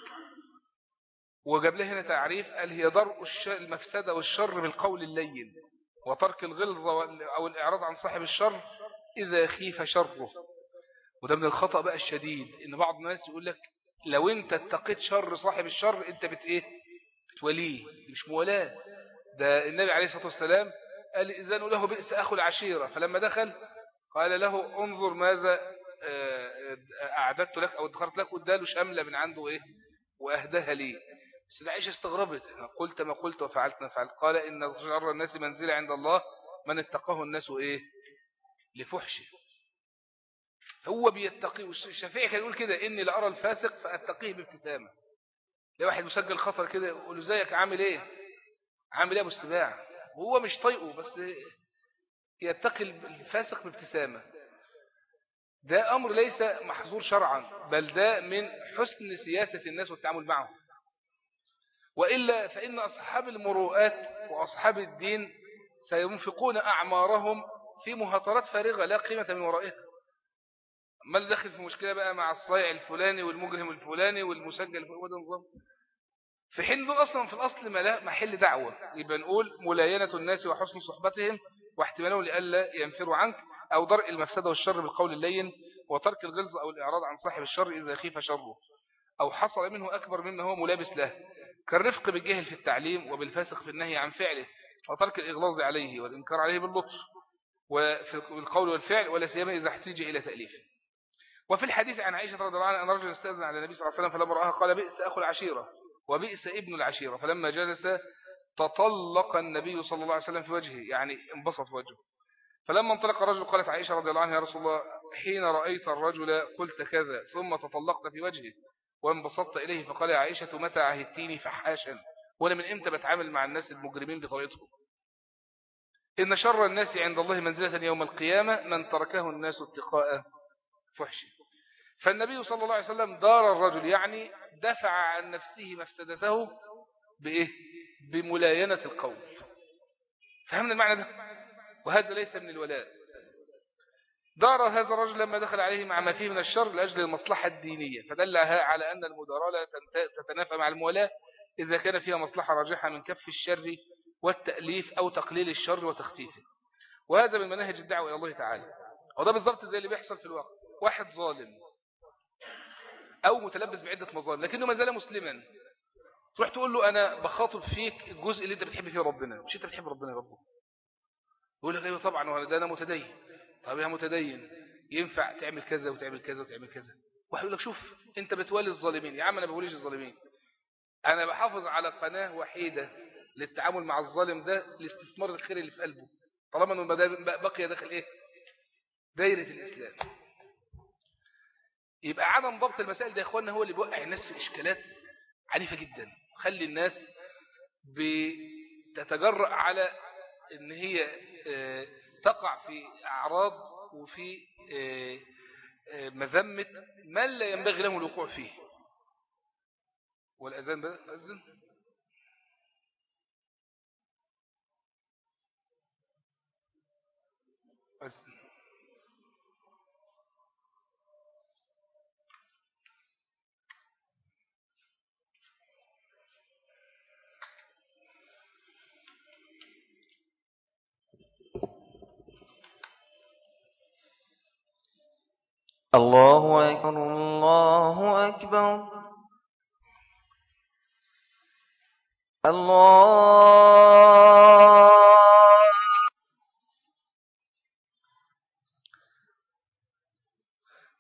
وجاب له هنا تعريف قال هي درء المفسدة والشر بالقول اللين وترك الغلظة أو الإعراض عن صاحب الشر إذا خيف شره. وده من الخطأ بقى الشديد إن بعض الناس يقول لك لو أنت اتقيت شر صاحب الشر أنت بت إيه؟ بتوليه مش موالاة. ده النبي عليه الصلاة والسلام قال إذن له بئس أخو العشيرة فلما دخل قال له انظر ماذا أعددت لك أو ادخرت لك واداله شملة من عنده إيه؟ وأهداها لي. سيدة عائشة استغربت. قلت ما قلت وفعلت ما فعلت. قال إن شر الناس منزلة عند الله من اتقاه الناس إيه؟ لفحشه. هو بيتقي. الشافعي كان يقول كده إني لأرى الفاسق فأتقيه بابتسامة. لو واحد مسجل خطر كده يقول له إزيك؟ عامل إيه؟ عامل إيه أبو السباع؟ وهو مش طايقه بس يتقي الفاسق بابتسامة. ده أمر ليس محظور شرعا بل ده من حسن سياسة الناس والتعامل معهم. وإلا فإن أصحاب المروءات وأصحاب الدين سينفقون أعمارهم في مهاترات فارغة لا قيمة من ورائها. ما داخل في مشكلة بقى مع الصايع الفلاني والمجرم الفلاني والمسجل وده نظام. في حين دول أصلا في الأصل محل دعوة. يبقى نقول ملاينة الناس وحسن صحبتهم واحتمالهم لألا ينفروا عنك. أو درء المفسدة والشر بالقول اللين وترك الغلظ أو الإعراض عن صاحب الشر إذا خيف شره أو حصل منه أكبر مما هو ملابس له كالرفق بالجهل في التعليم وبالفاسق في النهي عن فعله وترك الإغلاظ عليه والإنكار عليه باللطف وفي القول والفعل ولا سيما إذا احتاج إلى تأليفه وفي الحديث عن عائشة رضي الله عنها أن رجل استأذن على النبي صلى الله عليه وسلم فلما رآها قال بئس أخو العشيرة وبئس ابن العشيرة. فلما جلس تطلق النبي صلى الله عليه وسلم في وجهه يعني انبسط وجهه. فلما انطلق الرجل قالت عائشة رضي الله عنها يا رسول الله حين رأيت الرجل قلت كذا ثم تطلقت في وجهه وانبسطت إليه فقال يا عائشة متى عهدتيني فحاشا؟ وأنا من إمتى بتعامل مع الناس المجرمين بطريقتهم إن شر الناس عند الله منزلة يوم القيامة من تركه الناس اتقاء فحش. فالنبي صلى الله عليه وسلم دار الرجل يعني دفع عن نفسه مفسدته بإيه؟ بملاينة القول فهمنا المعنى ده؟ وهذا ليس من الولاء. دار هذا الرجل لما دخل عليه مع ما فيه من الشر لأجل المصلحة الدينية فدلها على أن المداراة لا تتنافى مع المولاة إذا كان فيها مصلحة راجحة من كف الشر والتأليف أو تقليل الشر وتخفيفه. وهذا من مناهج الدعوة إلى الله تعالى. وده بالضبط زي اللي بيحصل في الوقت. واحد ظالم أو متلبس بعدة مظالم لكنه ما زال مسلما. تروح تقول له أنا بخاطب فيك الجزء اللي أنت بتحب فيه ربنا مش أنت بتحب ربنا يا ربه يقول لك أيوه طبعا وده أنا متدين. طب يا متدين ينفع تعمل كذا وتعمل كذا وتعمل كذا؟ واحد يقول لك شوف أنت بتولي الظالمين. يا عم أنا بوليش الظالمين. أنا بحافظ على قناة وحيدة للتعامل مع الظالم ده لاستثمار الخير اللي في قلبه. طالما إنه بقي داخل إيه؟ دايرة الإسلام. يبقى عدم ضبط المسائل ده يا اخوانا هو اللي بيوقع الناس في إشكالات عنيفة جدا. خلي الناس بتتجرأ على إن هي تقع في أعراض وفي آه، آه، مذمة من لا ينبغي لهم الوقوع فيه. والأذان بدأ أذن الله أكبر الله أكبر. الله.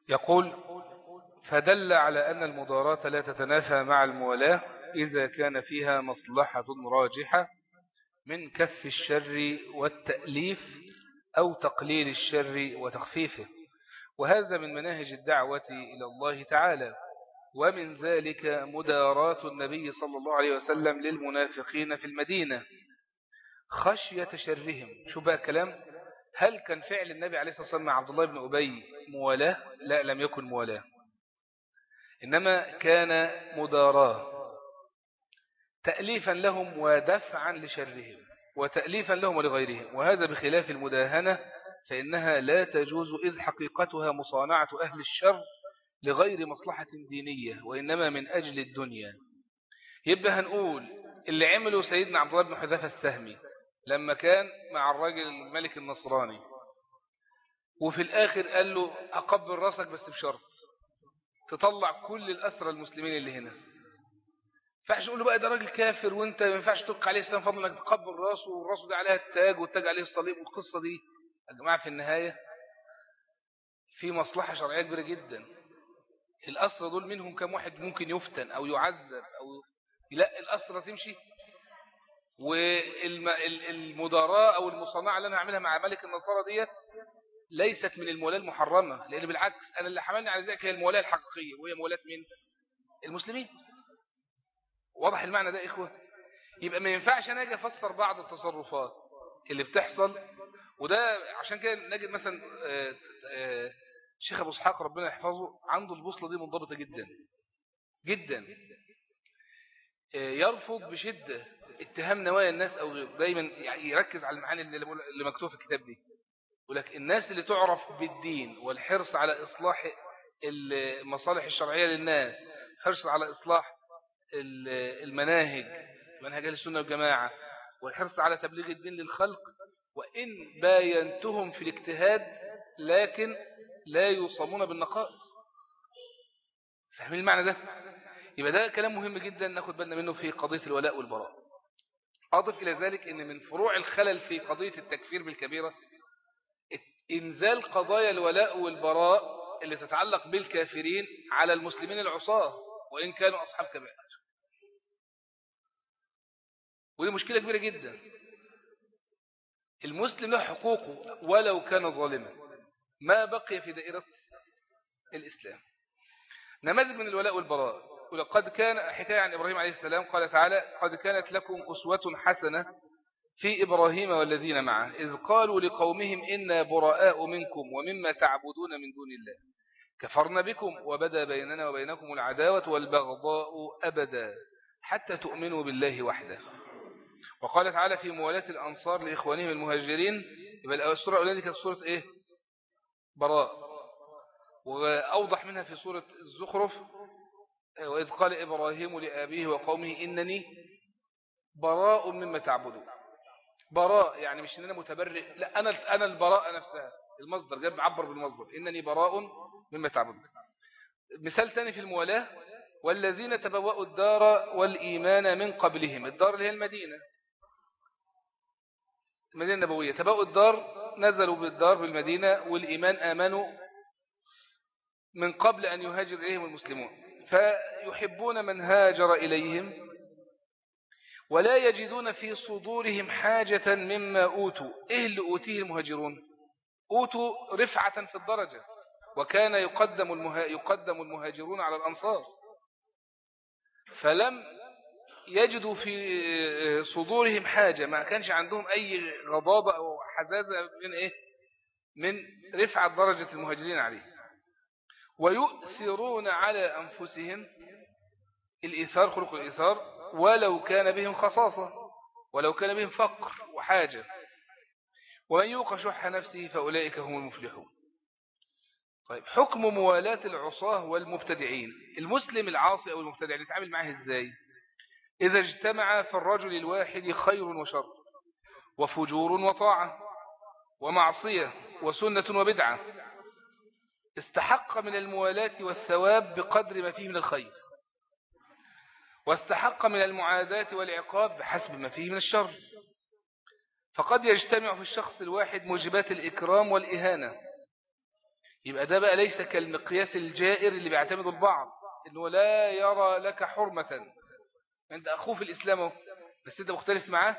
يقول فدل على أن المضاراة لا تتنافى مع المولاة إذا كان فيها مصلحة راجحة من كف الشر والتأليف أو تقليل الشر وتخفيفه. وهذا من مناهج الدعوة إلى الله تعالى. ومن ذلك مداراة النبي صلى الله عليه وسلم للمنافقين في المدينة. خشية شرهم. شو بقى كلام هل كان فعل النبي عليه الصلاة والسلام مع عبد الله بن أبي موالاة؟ لا لم يكن موالاة. إنما كان مداراة. تأليفا لهم ودفعا لشرهم وتأليفا لهم ولغيرهم. وهذا بخلاف المداهنة فإنها لا تجوز إذ حقيقتها مصانعة أهل الشر لغير مصلحة دينية وإنما من أجل الدنيا. يبقى هنقول اللي عمله سيدنا عبد الله بن حذافة السهمي لما كان مع الراجل الملك النصراني وفي الآخر قال له أقبل رأسك بس بشرط تطلع كل الأسرى المسلمين اللي هنا. فاحش يقول له بقى ده راجل كافر وأنت ما ينفعش تلقى عليه السلام فضل إنك تقبل رأسه والرأس ده عليها التاج والتاج عليه الصليب والقصة دي يا جماعة في النهاية في مصلحة شرعية كبيرة جدا. الأسرى دول منهم كم واحد ممكن يفتن أو يعذب أو لا الأسرى تمشي. والمداراة أو المصانعة اللي أنا هعملها مع ملك النصارى ديت ليست من المولاة المحرمة لأن بالعكس أنا اللي حملني على ذلك هي المولاة الحقيقية وهي مولاة من المسلمين. واضح المعنى ده إخوة؟ يبقى ما ينفعش أنا أجي أفسر بعض التصرفات اللي بتحصل وده عشان كده نجد مثلا آه، آه، الشيخ أبو إسحاق ربنا يحفظه عنده البوصلة دي منضبطة جدا جدا. آه، يرفض بشدة اتهام نوايا الناس أو غير دايما يركز على المعاني اللي مكتوب في الكتاب دي. يقول لك الناس اللي تعرف بالدين والحرص على إصلاح المصالح الشرعية للناس حرص على إصلاح المناهج منهج السنة والجماعة والحرص على تبليغ الدين للخلق وإن باينتهم في الاجتهاد لكن لا يوصمون بالنقائص. فاهمين المعنى ده؟ يبقى ده كلام مهم جدا ناخد بالنا منه في قضية الولاء والبراء. أضف إلى ذلك أن من فروع الخلل في قضية التكفير بالكبيرة إنزال قضايا الولاء والبراء اللي تتعلق بالكافرين على المسلمين العصاة وإن كانوا أصحاب كبائر. ودي مشكلة كبيرة جدا. المسلم له حقوقه ولو كان ظالما. ما بقي في دائرة الإسلام. نماذج من الولاء والبراء. ولقد كان حكاية عن إبراهيم عليه السلام قال تعالى قد كانت لكم أسوة حسنة في إبراهيم والذين معه إذ قالوا لقومهم إنا براء منكم ومما تعبدون من دون الله. كفرنا بكم وبدا بيننا وبينكم العداوة والبغضاء أبدا حتى تؤمنوا بالله وحده. وقال تعالى في موالاة الأنصار لإخوانهم المهاجرين يبقى السورة الأولى كانت سورة إيه؟ براء. وأوضح منها في سورة الزخرف وإذ قال إبراهيم لآبيه وقومه إنني براء مما تعبدون. براء يعني مش إن أنا متبرئ لا أنا أنا البراءة نفسها المصدر جاب عبر بالمصدر إنني براء مما تعبدون. مثال ثاني في الموالاة والذين تبوأوا الدار والإيمان من قبلهم الدار اللي هي المدينة. المدينة النبوية. تبوأوا الدار نزلوا بالدار بالمدينة والإيمان آمنوا من قبل أن يهاجر إليهم المسلمون. فيحبون من هاجر إليهم ولا يجدون في صدورهم حاجة مما أوتوا. إيه اللي أوتيه المهاجرون؟ أوتوا رفعة في الدرجة. وكان يقدم. يقدم المهاجرون على الأنصار. فلم يجدوا في صدورهم حاجة ما كانش عندهم أي غضابة أو حزازة من إيه؟ من رفعة درجة المهاجرين عليه ويؤثرون على أنفسهم الإيثار خلق الإيثار ولو كان بهم خصاصة ولو كان بهم فقر وحاجة. ومن يوق شح نفسه فأولئك هم المفلحون. طيب حكم موالاة العصاة والمبتدعين. المسلم العاصي أو المبتدع نتعامل معه إزاي؟ إذا اجتمع في الرجل الواحد خير وشر وفجور وطاعة ومعصية وسنة وبدعة. استحق من الموالاة والثواب بقدر ما فيه من الخير. واستحق من المعاداة والعقاب بحسب ما فيه من الشر. فقد يجتمع في الشخص الواحد موجبات الإكرام والإهانة. يبقى ده بقى ليس كالمقياس الجائر اللي بيعتمد البعض إنه لا يرى لك حرمة. أنت أخوه في الإسلام بس أنت مختلف معاه؟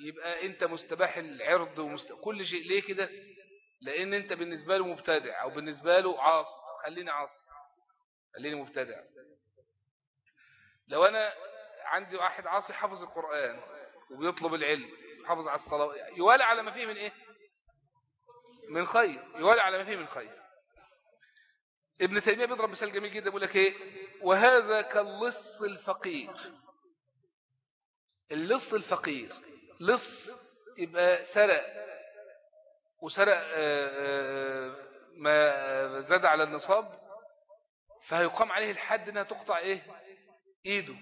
يبقى أنت مستباح العرض ومست... كل شيء. ليه كده؟ لأن أنت بالنسبة له مبتدع أو بالنسبة له عاصي خليني عاصي خليني مبتدع. لو أنا عندي واحد عاصي حفظ القرآن وبيطلب العلم يحافظ على الصلاة يوالي على ما فيه من إيه؟ من خير. يوالي على ما فيه من خير. ابن تيمية بيضرب مثال جميل جدا بيقول لك إيه؟ وهذا كاللص الفقير. اللص الفقير. لص يبقى سرق. وسرق ما زاد على النصاب فهيقام عليه الحد إنها تقطع إيه؟ إيده.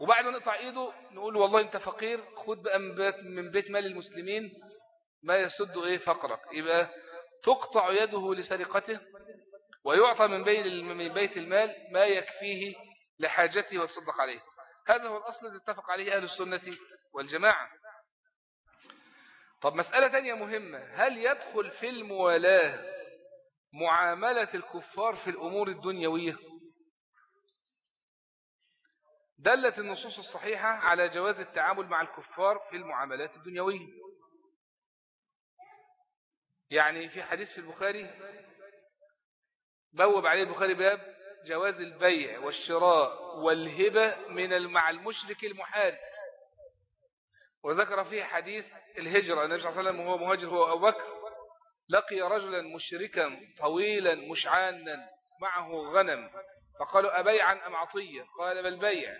وبعد ما نقطع إيده نقول والله أنت فقير خد بقى من بيت مال المسلمين ما يسد إيه؟ فقرك. يبقى تقطع يده لسرقته ويعطى من بيت المال ما يكفيه لحاجته ويتصدق عليه. هذا هو الأصل الذي اتفق عليه أهل السنة والجماعة. طب مسألة تانية مهمة هل يدخل في الموالاة معاملة الكفار في الأمور الدنيوية؟ دلت النصوص الصحيحة على جواز التعامل مع الكفار في المعاملات الدنيوية. يعني في حديث في البخاري بوب عليه البخاري باب جواز البيع والشراء والهبة من مع المشرك المحال. وذكر فيه حديث الهجرة. النبي صلى الله عليه وسلم وهو مهاجر هو أبو بكر لقي رجلا مشركا طويلا مشعانا معه غنم. فقالوا أبيعا أم عطية؟ قال بل بيع.